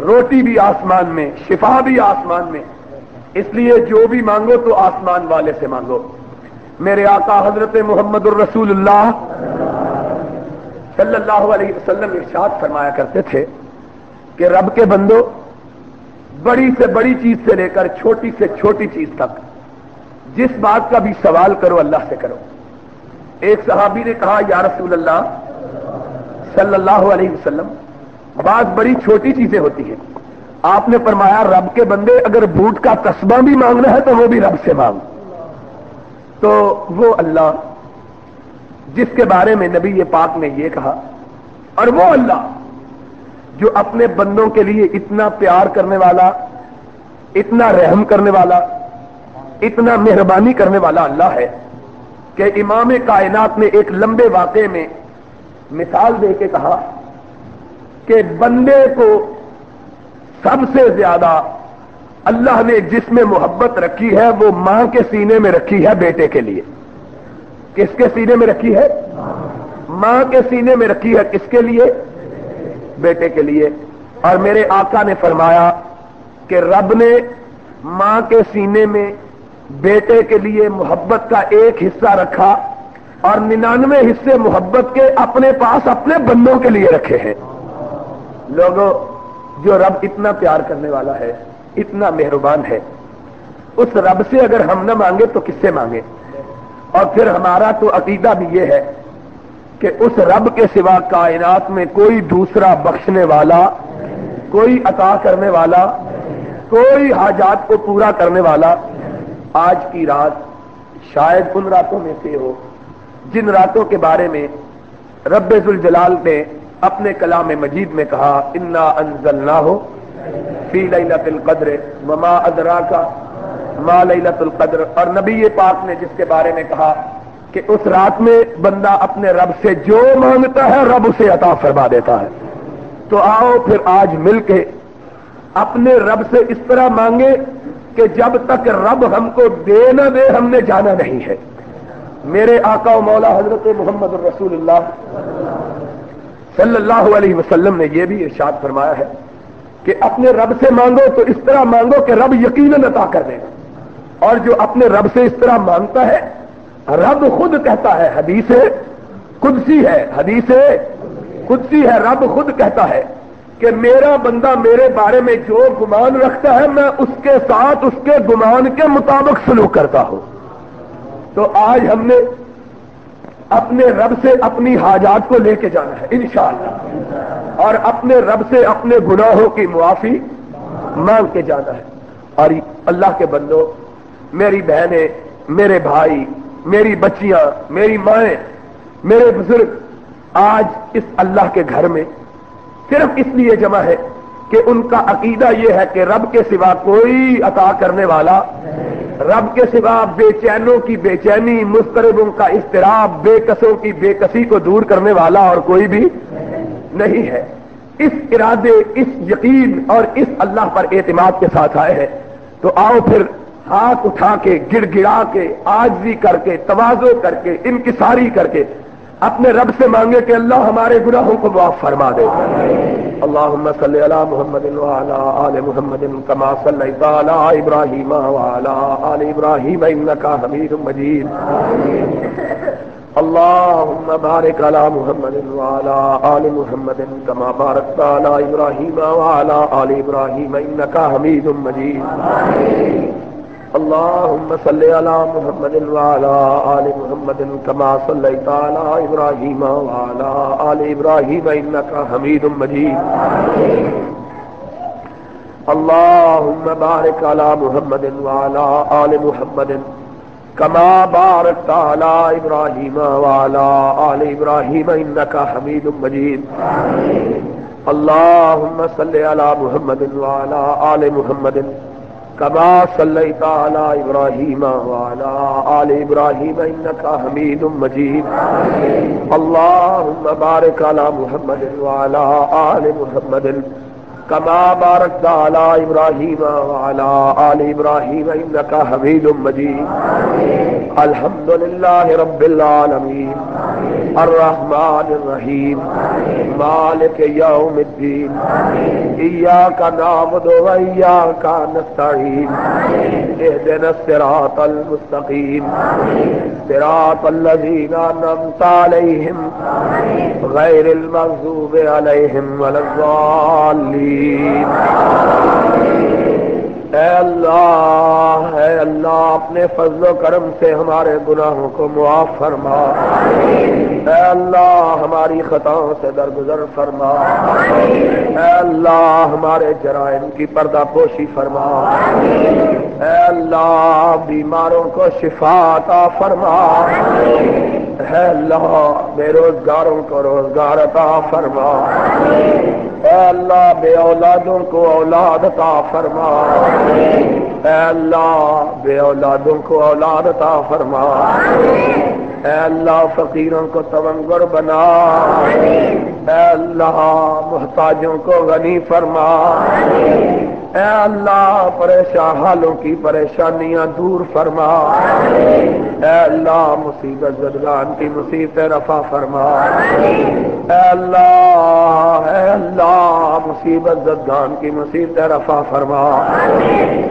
روٹی بھی آسمان میں، شفا بھی آسمان میں۔ اس لیے جو بھی مانگو تو آسمان والے سے مانگو۔ میرے آقا حضرت محمد الرسول اللہ صلی اللہ علیہ وسلم ارشاد فرمایا کرتے تھے کہ رب کے بندو، بڑی سے بڑی چیز سے لے کر چھوٹی سے چھوٹی چیز تک، جس بات کا بھی سوال کرو اللہ سے کرو۔ ایک صحابی نے کہا، یا رسول اللہ صلی اللہ علیہ وسلم، بات بڑی چھوٹی چیزیں ہوتی ہیں۔ آپ نے فرمایا، رب کے بندے اگر بوٹ کا قصبہ بھی مانگنا ہے تو وہ بھی رب سے مانگ۔ تو وہ اللہ جس کے بارے میں نبی یہ پاک نے یہ کہا، اور وہ اللہ جو اپنے بندوں کے لیے اتنا پیار کرنے والا، اتنا رحم کرنے والا، اتنا مہربانی کرنے والا اللہ ہے کہ امام کائنات نے ایک لمبے واقعے میں مثال دے کے کہا کہ بندے کو سب سے زیادہ اللہ نے جس میں محبت رکھی ہے وہ ماں کے سینے میں رکھی ہے بیٹے کے لیے۔ کس کے سینے میں رکھی ہے؟ ماں کے سینے میں رکھی ہے کس کے لیے؟ بیٹے کے لیے۔ اور میرے آقا نے فرمایا کہ رب نے ماں کے سینے میں بیٹے کے لیے محبت کا ایک حصہ رکھا اور ننانوے حصے محبت کے اپنے پاس اپنے بندوں کے لیے رکھے ہیں۔ لوگوں جو رب اتنا پیار کرنے والا ہے، اتنا مہربان ہے۔ اس رب سے اگر ہم نہ مانگے تو کس سے مانگے؟ اور پھر ہمارا تو عقیدہ بھی یہ ہے کہ اس رب کے سوا کائنات میں کوئی دوسرا بخشنے والا، کوئی عطا کرنے والا، کوئی حاجات کو پورا کرنے والا آج کی رات شاید ان راتوں میں سے ہو، جن راتوں کے بارے میں رب الجلال نے اپنے کلام مجید میں کہا، انا انزل نہ ہو فی لیلت القدر وما ادرا کا ما لیلت القدر اور نبی پاک نے جس کے بارے میں کہا کہ اس رات میں بندہ اپنے رب سے جو مانگتا ہے، رب اسے عطا فرما دیتا ہے۔ تو آؤ پھر آج مل کے اپنے رب سے اس طرح مانگے کہ جب تک رب ہم کو دے نہ دے، ہم نے جانا نہیں ہے۔ میرے آقا و مولا حضرت محمد الرسول اللہ صلی اللہ علیہ وسلم نے یہ بھی ارشاد فرمایا ہے کہ اپنے رب سے مانگو تو اس طرح مانگو کہ رب یقیناً عطا کر دے گا۔ اور جو اپنے رب سے اس طرح مانگتا ہے، رب خود کہتا ہے، حدیث قدسی ہے، حدیث قدسی ہے، رب خود کہتا ہے کہ میرا بندہ میرے بارے میں جو گمان رکھتا ہے، میں اس کے ساتھ، اس کے گمان کے مطابق سلوک کرتا ہوں۔ تو آج ہم نے اپنے رب سے اپنی حاجات کو لے کے جانا ہے، انشاءاللہ۔ اور اپنے رب سے اپنے گناہوں کی معافی مانگ کے جانا ہے۔ اور اللہ کے بندوں میری بہنیں، میرے بھائی، میری بچیاں، میری مائیں، میرے بزرگ، آج اس اللہ کے گھر میں صرف اس لیے جمع ہے کہ ان کا عقیدہ یہ ہے کہ رب کے سوا کوئی عطا کرنے والا رب کے سوا بے چینوں کی بے چینی مستربوں کا اضطراب، بے کسوں کی بے کسی کو دور کرنے والا اور کوئی بھی نہیں ہے۔ اس ارادے، اس یقین اور اس اللہ پر اعتماد کے ساتھ آئے ہیں۔ تو آؤ پھر ہاتھ اٹھا کے، گڑ گڑا کے، آجزی کر کے، توازو کر کے، انکساری کر کے اپنے رب سے مانگے کہ اللہ ہمارے گناہوں کو معاف فرما دے۔ اللهم صل على محمد آل محمد كما صليت على إبراهيم وعلى آل إبراهيم إنك حميد مجيد اللهم بارك على محمد وعلى آل محمد كما باركت على إبراهيم وعلى آل إبراهيم إنك حميد مجيد اللهم صل على محمد وعلى آل محمد كما صليت على إبراهيم وعلى آل إبراهيم إنك حميد مجيد. اللهم بارك على محمد وعلى آل محمد كما باركت على إبراهيم وعلى آل إبراهيم إنك حميد مجيد. اللهم صل على محمد وعلى آل محمد کما صلی تعالی ابراہیم وعلا آل ابراہیم انکا حمید مجید اللہم بارک علی محمد وعلا آل محمد. كما باركت على إبراهيم وعلى آل إبراهيم إنك حميد مجيد. الحمد لله رب العالمين. الرحمن الرحيم. مالك يوم الدين. إياك نعبد وإياك نستعين. اهدنا الصراط المستقيم. صراط الذين أنعمت عليهم غير المغضوب عليهم ولا الضالين. آمین اے اللہ اے اللہ، اپنے فضل و کرم سے ہمارے گناہوں کو معاف فرما۔ اے اللہ، ہماری خطاؤں سے درگزر فرما۔ اے اللہ، ہمارے جرائم کی پردہ پوشی فرما۔ اے اللہ، بیماروں کو شفا عطا فرما۔ اے اللہ، بے روزگاروں کو روزگار عطا فرما۔ اے اللہ، بے اولادوں کو اولاد عطا فرما۔ اے اللہ بے اولادوں کو اولاد عطا فرما۔ اے اللہ فقیروں کو تونگر بنا۔ اے اللہ محتاجوں کو غنی فرما۔ اے اللہ پریشان حالوں کی پریشانیاں دور فرما۔ اے اللہ مصیبت زدگان کی مصیبت رفع فرما۔ اے اللہ اے اللہ مصیبت زدگان کی مصیبت رفع فرما۔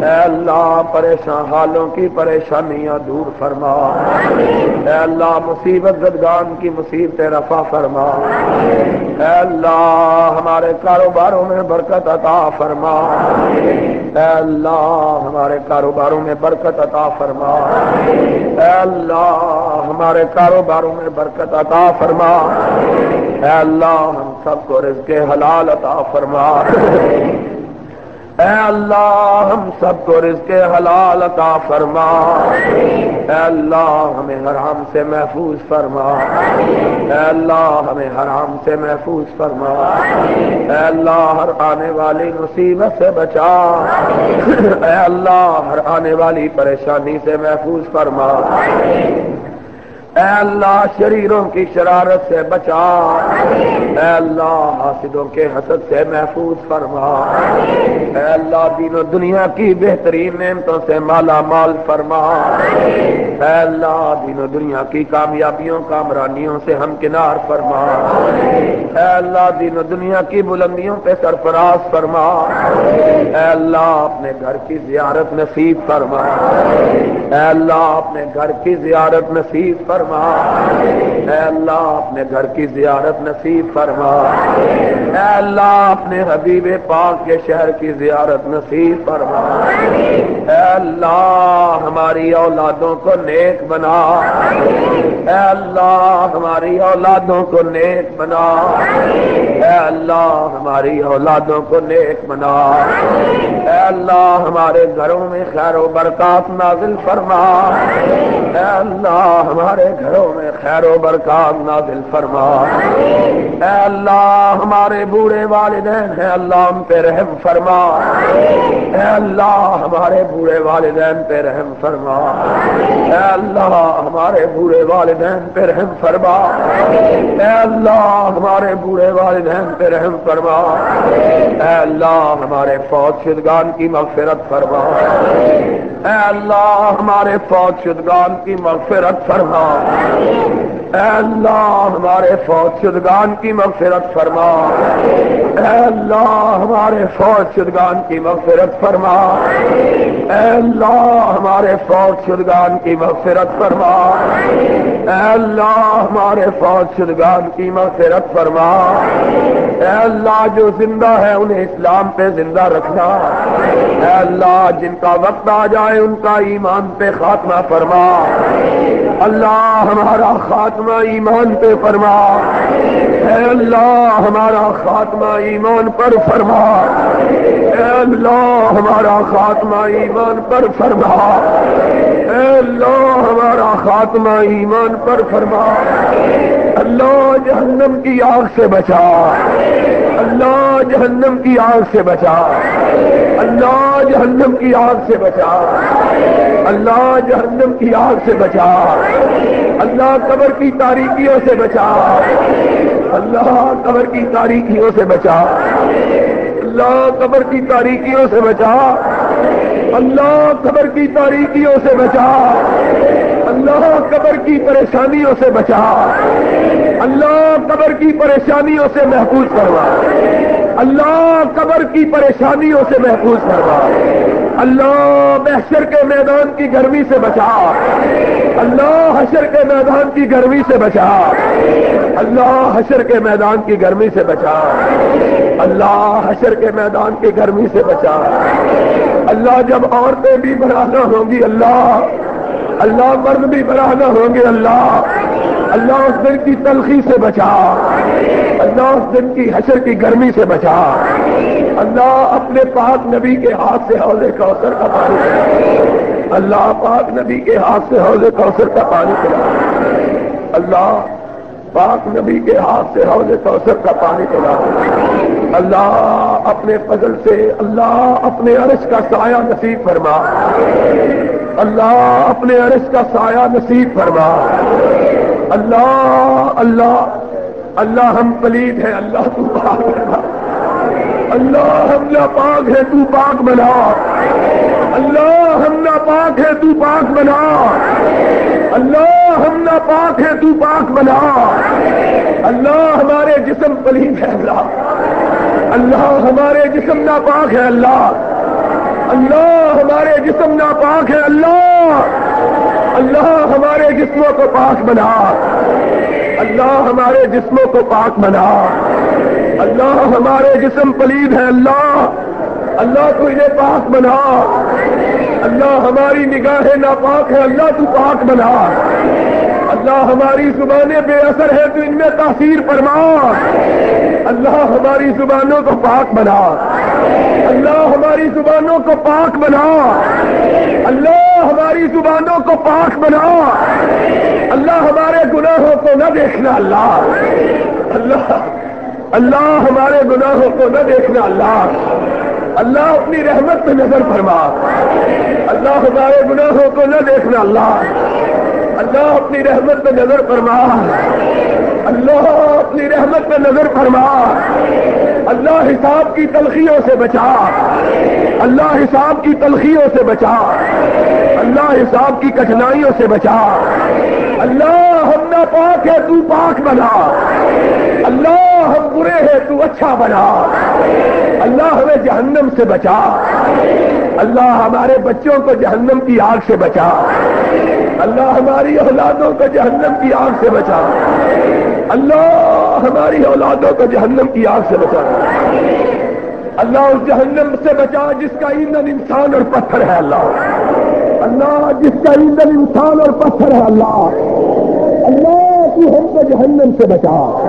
اے اللہ پریشان حالوں کی پریشانیاں دور فرما۔ اے اللہ مصیبت زدگان کی مصیبت رفع فرما۔ اے اللہ ہمارے کاروباروں میں برکت عطا فرما۔ اے اللہ ہمارے کاروباروں میں برکت عطا فرما۔ اے اللہ ہمارے کاروباروں میں برکت عطا فرما۔ اے اللہ ہم سب کو رزق حلال عطا فرما۔ اے اللہ، ہم سب کو رزق حلال عطا فرما۔ اے اللہ، ہمیں حرام سے محفوظ فرما۔ اے اللہ، ہمیں حرام سے محفوظ فرما۔ اے اللہ، ہر آنے والی مصیبت سے بچا۔ اے اللہ، ہر آنے والی پریشانی سے محفوظ فرما۔ اے اللہ شریروں کی شرارت سے بچا۔ اے اللہ حاسدوں کے حسد سے محفوظ فرما۔ اے اللہ دین و دنیا کی بہترین نعمتوں سے مالا مال فرما۔ اے اللہ دین و دنیا کی کامیابیوں، کامرانیوں سے ہم کنار فرما۔ اے اللہ دین و دنیا کی بلندیوں پہ سرفراز فرما۔ اے اللہ اپنے گھر کی زیارت نصیب فرما۔ اے اللہ اپنے گھر کی زیارت نصیب فرما۔ فرما۔ اے اللہ، اپنے گھر کی زیارت نصیب فرما۔ اے اللہ، اپنے حبیب پاک کے شہر کی زیارت نصیب فرما۔ اے اللہ، ہماری اولادوں کو نیک بنا۔ اے اللہ، ہماری اولادوں کو نیک بنا۔ اے اللہ، ہماری اولادوں کو نیک بنا۔ اے اللہ، ہمارے گھروں میں خیر و برکات نازل فرما۔ اے اللہ، ہمارے گھروں میں خیر و برکات نازل فرما۔ اے اللہ، ہمارے بوڑھے والدین ہیں اللہ، ہم پہ رحم فرما۔ اے اللہ، ہمارے بوڑھے والدین پہ رحم فرما۔ اے اللہ ہمارے بوڑھے والدین پہ رحم فرما۔ اے اللہ ہمارے بوڑھے والدین پہ رحم فرما۔ اے اللہ ہمارے فوج شدگان کی مغفرت فرما۔ اے اللہ ہمارے فوج شدگان کی مغفرت فرما۔ اے اللہ ہمارے فوج شدگان کی مغفرت فرما۔ اے اللہ ہمارے فوج شدگان کی مغفرت فرما۔ اے اللہ ہمارے فوج شدگان کی مغفرت فرما۔ اے اللہ ہمارے فوج شدگان کی مغفرت فرما۔ اے اللہ جو زندہ ہے انہیں اسلام پہ زندہ رکھنا۔ اے اللہ جن کا وقت آ جائے ان کا ایمان پہ خاتمہ فرما۔ اللہ ہمارا خاتمہ ایمان پہ فرما۔ اے اللہ، ہمارا خاتمہ ایمان پر فرما۔ اے اللہ، ہمارا خاتمہ ایمان پر فرما۔ اے اللہ، ہمارا خاتمہ ایمان پر فرما۔ اللہ جہنم کی آگ سے بچا۔ اللہ جہنم کی آگ سے بچا۔ اللہ جہنم کی آگ سے بچا۔ اللہ جہنم کی آگ سے بچا۔ اللہ قبر کی تاریخیوں سے بچا۔ اللہ قبر کی تاریخیوں سے بچا۔ اللہ قبر کی تاریخیوں سے بچا۔ اللہ قبر کی تاریخیوں سے بچا۔ اللہ قبر کی پریشانیوں سے بچا۔ اللہ قبر کی پریشانیوں سے محفوظ کروا اللہ قبر کی پریشانیوں سے محفوظ کروا اللہ محشر کے میدان کی گرمی سے بچا۔ اللہ حشر کے میدان کی گرمی سے بچا۔ اللہ حشر کے میدان کی گرمی سے بچا۔ اللہ حشر کے میدان کی گرمی سے بچا۔ اللہ جب عورتیں بھی بنانا ہوں گی، اللہ اللہ مرد بھی بنانا ہوں گے، اللہ۔ اللہ اس دن کی تلخی سے بچا۔ اللہ اس دن کی حشر کی گرمی سے بچا۔ اللہ اپنے پاک نبی کے ہاتھ سے حوضے کا اوسر کا پانی پلا۔ اللہ پاک نبی کے ہاتھ سے حوضے کا اوسر کا پانی پلا۔ اللہ پاک نبی کے ہاتھ سے حوض کوثر کا پانی پلا۔ اللہ اپنے فضل سے اللہ اپنے عرش کا سایہ نصیب فرما۔ اللہ اپنے عرش کا سایہ نصیب فرما۔ اللہ اللہ اللہ ہم پلید ہیں، اللہ تو پاک بنا اللہ ہم نہ پاک ہے، تو پاک بنا۔ اللہ ہم نہ پاک ہے، تو پاک بنا۔ اللہ ہم نہ پاک ہے، تو پاک بنا۔ اللہ ہمارے جسم پلید ہے، اللہ۔ اللہ ہمارے جسم نہ پاک ہے، اللہ۔ اللہ ہمارے جسم نہ پاک ہے، اللہ۔ اللہ ہمارے جسموں کو پاک بنا۔ اللہ ہمارے جسموں کو پاک بنا۔ اللہ ہمارے جسم پلید ہے اللہ اللہ تو انہیں پاک بنا۔ اللہ ہماری نگاہیں ناپاک ہے اللہ تو پاک بنا۔ اللہ ہماری زبانیں بے اثر ہے تو ان میں تاثیر فرما۔ اللہ ہماری زبانوں کو پاک بنا۔ اللہ ہماری زبانوں کو پاک بنا۔ اللہ ہماری زبانوں کو پاک بنا۔ اللہ ہمارے گناہوں کو نہ دیکھنا اللہ۔ اللہ اللہ ہمارے گناہوں کو نہ دیکھنا اللہ۔ اللہ اپنی رحمت پہ نظر فرما۔ اللہ ہمارے گناہوں کو نہ دیکھنا اللہ۔ اللہ اپنی رحمت پہ نظر فرما۔ اللہ اپنی رحمت پہ نظر فرما۔ اللہ حساب کی تلخیوں سے بچا۔ اللہ حساب کی تلخیوں سے بچا۔ اللہ حساب کی کٹھنائیوں سے بچا۔ اللہ ہم نہ پاک ہے، تو پاک بنا۔ اللہ ہم برے ہیں، تو اچھا بنا۔ اللہ ہمیں جہنم سے بچا۔ اللہ ہمارے بچوں کو جہنم کی آگ سے بچا۔ اللہ ہماری اولادوں کو جہنم کی آگ سے بچا اللہ ہماری اولادوں کو جہنم کی آگ سے بچا اللہ اس جہنم سے بچا جس کا ایندھن انسان اور پتھر ہے اللہ۔ اللہ جس کا ایندھن انسان اور پتھر ہے اللہ۔ اللہ تو ہم کو جہنم سے بچا۔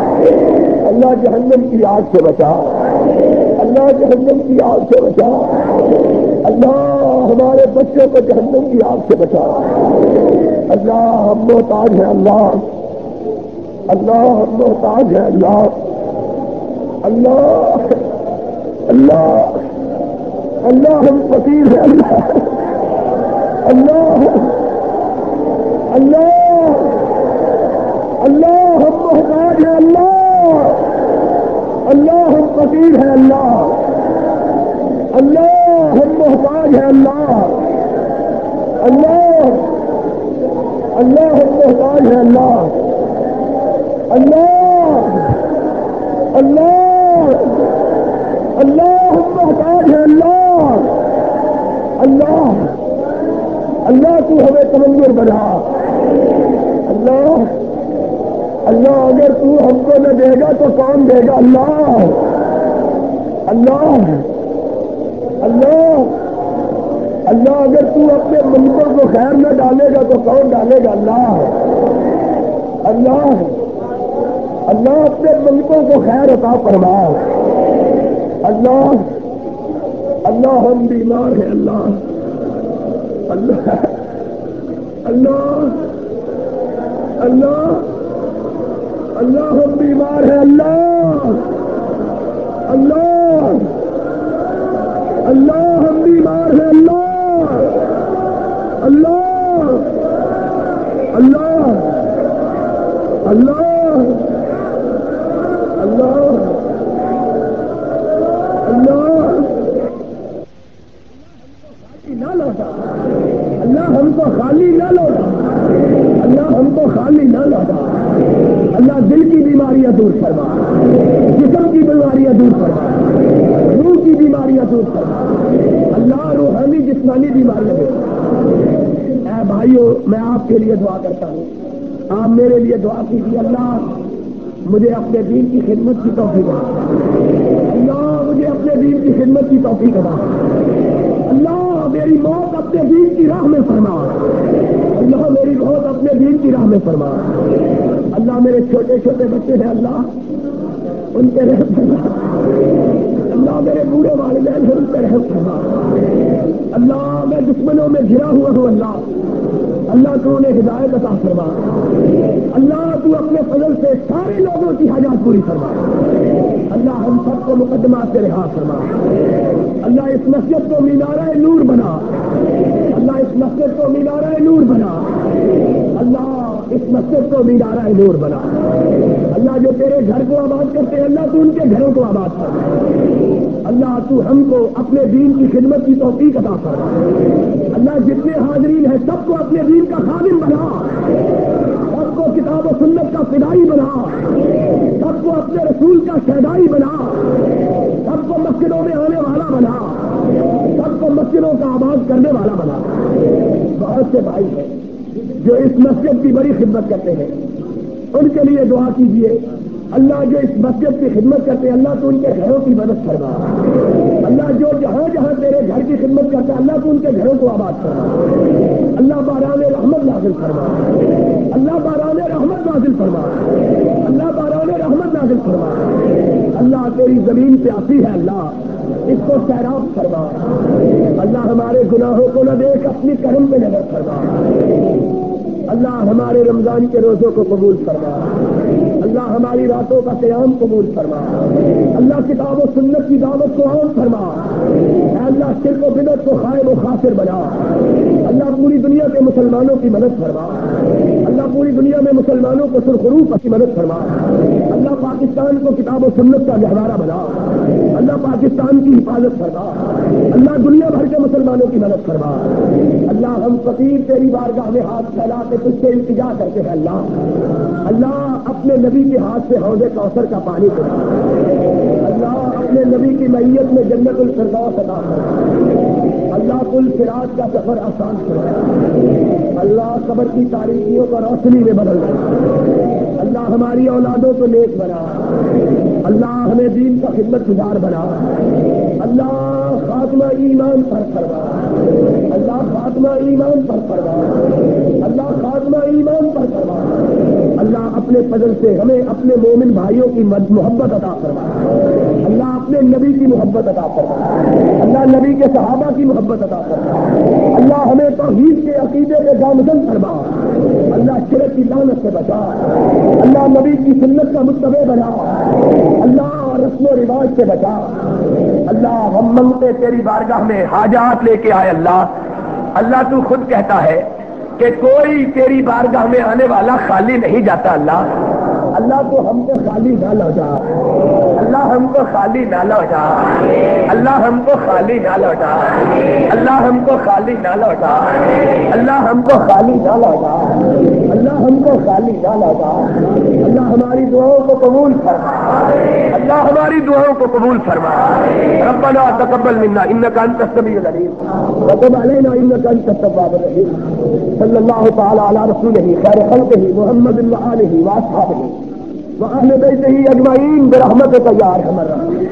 اللہ جہنم کی آگ سے بچا۔ اللہ جہنم کی آگ سے بچا۔ اللہ ہمارے بچوں کو جہنم کی آگ سے بچا۔ اللہ ہم محتاج ہے اللہ۔ اللہ ہم محتاج ہے اللہ۔ اللہ۔ اللہ۔ اللہ ہم فقیر ہے اللہ۔ اللہ۔ اللہ۔ اللہ ہم محتاج ہے اللہ۔ اللہ ہم فقیر ہے اللہ۔ اللہ۔ ہے اللہ. اللہ. اللہ محتاج ہے اللہ. اللہ. اللہ. اللہ محتاج ہے اللہ. اللہ. اللہ تو ہمیں کمزور بنا. اللہ. اللہ اگر تو ہم کو نہ دے گا تو کون دے گا اللہ؟ اللہ. اللہ. اللہ اگر تو اپنے ملکوں کو خیر نہ ڈالے گا تو کون ڈالے گا؟ اللہ اللہ اللہ اپنے ملکوں کو خیر عطا فرما۔ اللہ اللہ ہم بیمار ہیں، اللہ۔ اللہ اللہ۔ اللہ۔ اللہ ہم بیمار ہیں اللہ اللہ اللہ اللہ اللہ اللہ نہ لوٹا اللہ ہم کو خالی نہ لوٹا اللہ ہم کو خالی نہ لوٹا اللہ دل کی بیماریاں دور فرما جسم کی بیماریاں دور فرما روح کی بیماریاں دور فرما اللہ روحانی جسمانی بیماریاں دور اے بھائیو میں آپ کے لیے دعا کرتا ہوں آپ میرے لیے دعا کیجیے اللہ مجھے اپنے دین کی توفیق اللہ مجھے اپنے دین کی خدمت کی توفیق دا اللہ میری موت اپنے دین کی راہ میں فرما۔ اللہ میری موت اپنے دین کی راہ میں فرما۔ اللہ میرے چھوٹے چھوٹے بچے ہیں اللہ۔ ان کے رحم فرما۔ اللہ میرے بوڑھے والدین ہیں، ان پہ رحم فرما۔ اللہ میں دشمنوں میں گھرا ہوا ہوں، اللہ۔ اللہ تو انہیں ہدایت عطا فرما۔ اللہ تو اپنے فضل سے سارے لوگوں کی حاجات پوری فرما۔ اللہ ہم سب کو مقدمات سے رہا فرما۔ اللہ اس مسجد کو مینارہ نور بنا۔ اللہ اس مسجد کو مینارہ نور بنا۔ اللہ اس مسجد کو مینارہ نور بنا۔ اللہ جو تیرے گھر کو آباد کرتے ہیں، اللہ تو ان کے گھروں کو آباد کر۔ اللہ تو ہم کو اپنے دین کی خدمت کی توفیق عطا کر اللہ جتنے حاضرین ہیں، سب کو اپنے دین کا خادم بنا۔ کو کتاب و سنت کا فدائی بنا. سب کو اپنے رسول کا شہدائی بنا. سب کو مسجدوں میں آنے والا بنا. سب کو مسجدوں کا آباد کرنے والا بنا. بہت سے بھائی ہیں جو اس مسجد کی بڑی خدمت کرتے ہیں. ان کے لیے دعا کیجیے اللہ جو اس مسجد کی خدمت کرتے ہیں، اللہ تو ان کے گھروں کی مدد کرنا اللہ جو جہاں جہاں تیرے گھر کی خدمت کرتا ہے، اللہ تو ان کے گھروں کو آباد کرنا اللہ باران رحمت نازل فرما۔ اللہ باران رحمت نازل فرما۔ اللہ باران رحمت نازل فرما۔ اللہ تیری زمین پہ آتی ہے، اللہ۔ اس کو سیراب فرما۔ اللہ ہمارے گناہوں کو نہ دیکھ، اپنی کرم پہ نظر فرما۔ اللہ ہمارے رمضان کے روزوں کو قبول فرما۔ اللہ ہماری راتوں کا قیام قبول فرما۔ اللہ کتاب و سنت کی دعوت کو عام فرما۔ اللہ صرف و بدت کو خائب و خاصر بنا۔ اللہ پوری دنیا کے مسلمانوں کی مدد فرما۔ اللہ پوری دنیا میں مسلمانوں کو سرخروف کی مدد فرما۔ اللہ پاکستان کو کتاب و سنت کا گہوارہ بنا۔ اللہ پاکستان کی حفاظت فرما۔ اللہ دنیا بھر کے مسلمانوں کی مدد فرما۔ اللہ ہم فقیر تیری بارگاہ میں ہاتھ پھیلا کے تجھ سے التجا کرتے ہیں اللہ۔ اللہ اپنے نبی کے ہاتھ سے حوض کوثر کا پانی پڑا اللہ اپنے نبی کی میت میں جنت الفردوس عطا کر اللہ کل فراج کا سفر آسان کر اللہ قبر کی تاریخیوں کو روشنی میں بدل دے۔ اللہ ہماری اولادوں کو نیک بنا۔ اللہ ہمیں دین کا خدمت گزار بنا۔ اللہ خاتمہ ایمان پر فرما۔ اللہ خاتمہ ایمان پر فرما۔ اللہ خاتمہ ایمان پر اپنے فضل سے ہمیں اپنے مومن بھائیوں کی محبت عطا فرما۔ اللہ اپنے نبی کی محبت عطا فرما۔ اللہ نبی کے صحابہ کی محبت عطا فرما۔ اللہ ہمیں توحید کے عقیدے کے گامزن فرما۔ اللہ شرک کی لانت سے بچا۔ اللہ نبی کی سنت کا متبع بنا۔ اللہ رسم و رواج سے بچا۔ اللہ ہم منگتے تیری بارگاہ میں حاجات لے کے آئے اللہ۔ اللہ تو خود کہتا ہے کہ کوئی تیری بارگاہ میں آنے والا خالی نہیں جاتا اللہ۔ اللہ تو ہم کو خالی نہ لوٹا اللہ ہم کو خالی نہ لوٹا اللہ ہم کو خالی نہ لوٹا اللہ ہم کو خالی نہ لوٹا اللہ ہم کو خالی نہ لوٹا اللہ ہم کو خالی نہ لوٹا اللہ ہماری دعاؤں کو قبول فرما۔ اللہ ہماری دعاؤں کو قبول فرما۔ ربنا تقبل منا انك انت السميع العليم وتب علينا انك انت التواب الرحيم صلى الله تعالى على رسوله خير خلقه محمد واله واصحابه واهل بيته اجمعين برحمتك يا ارحم الراحمين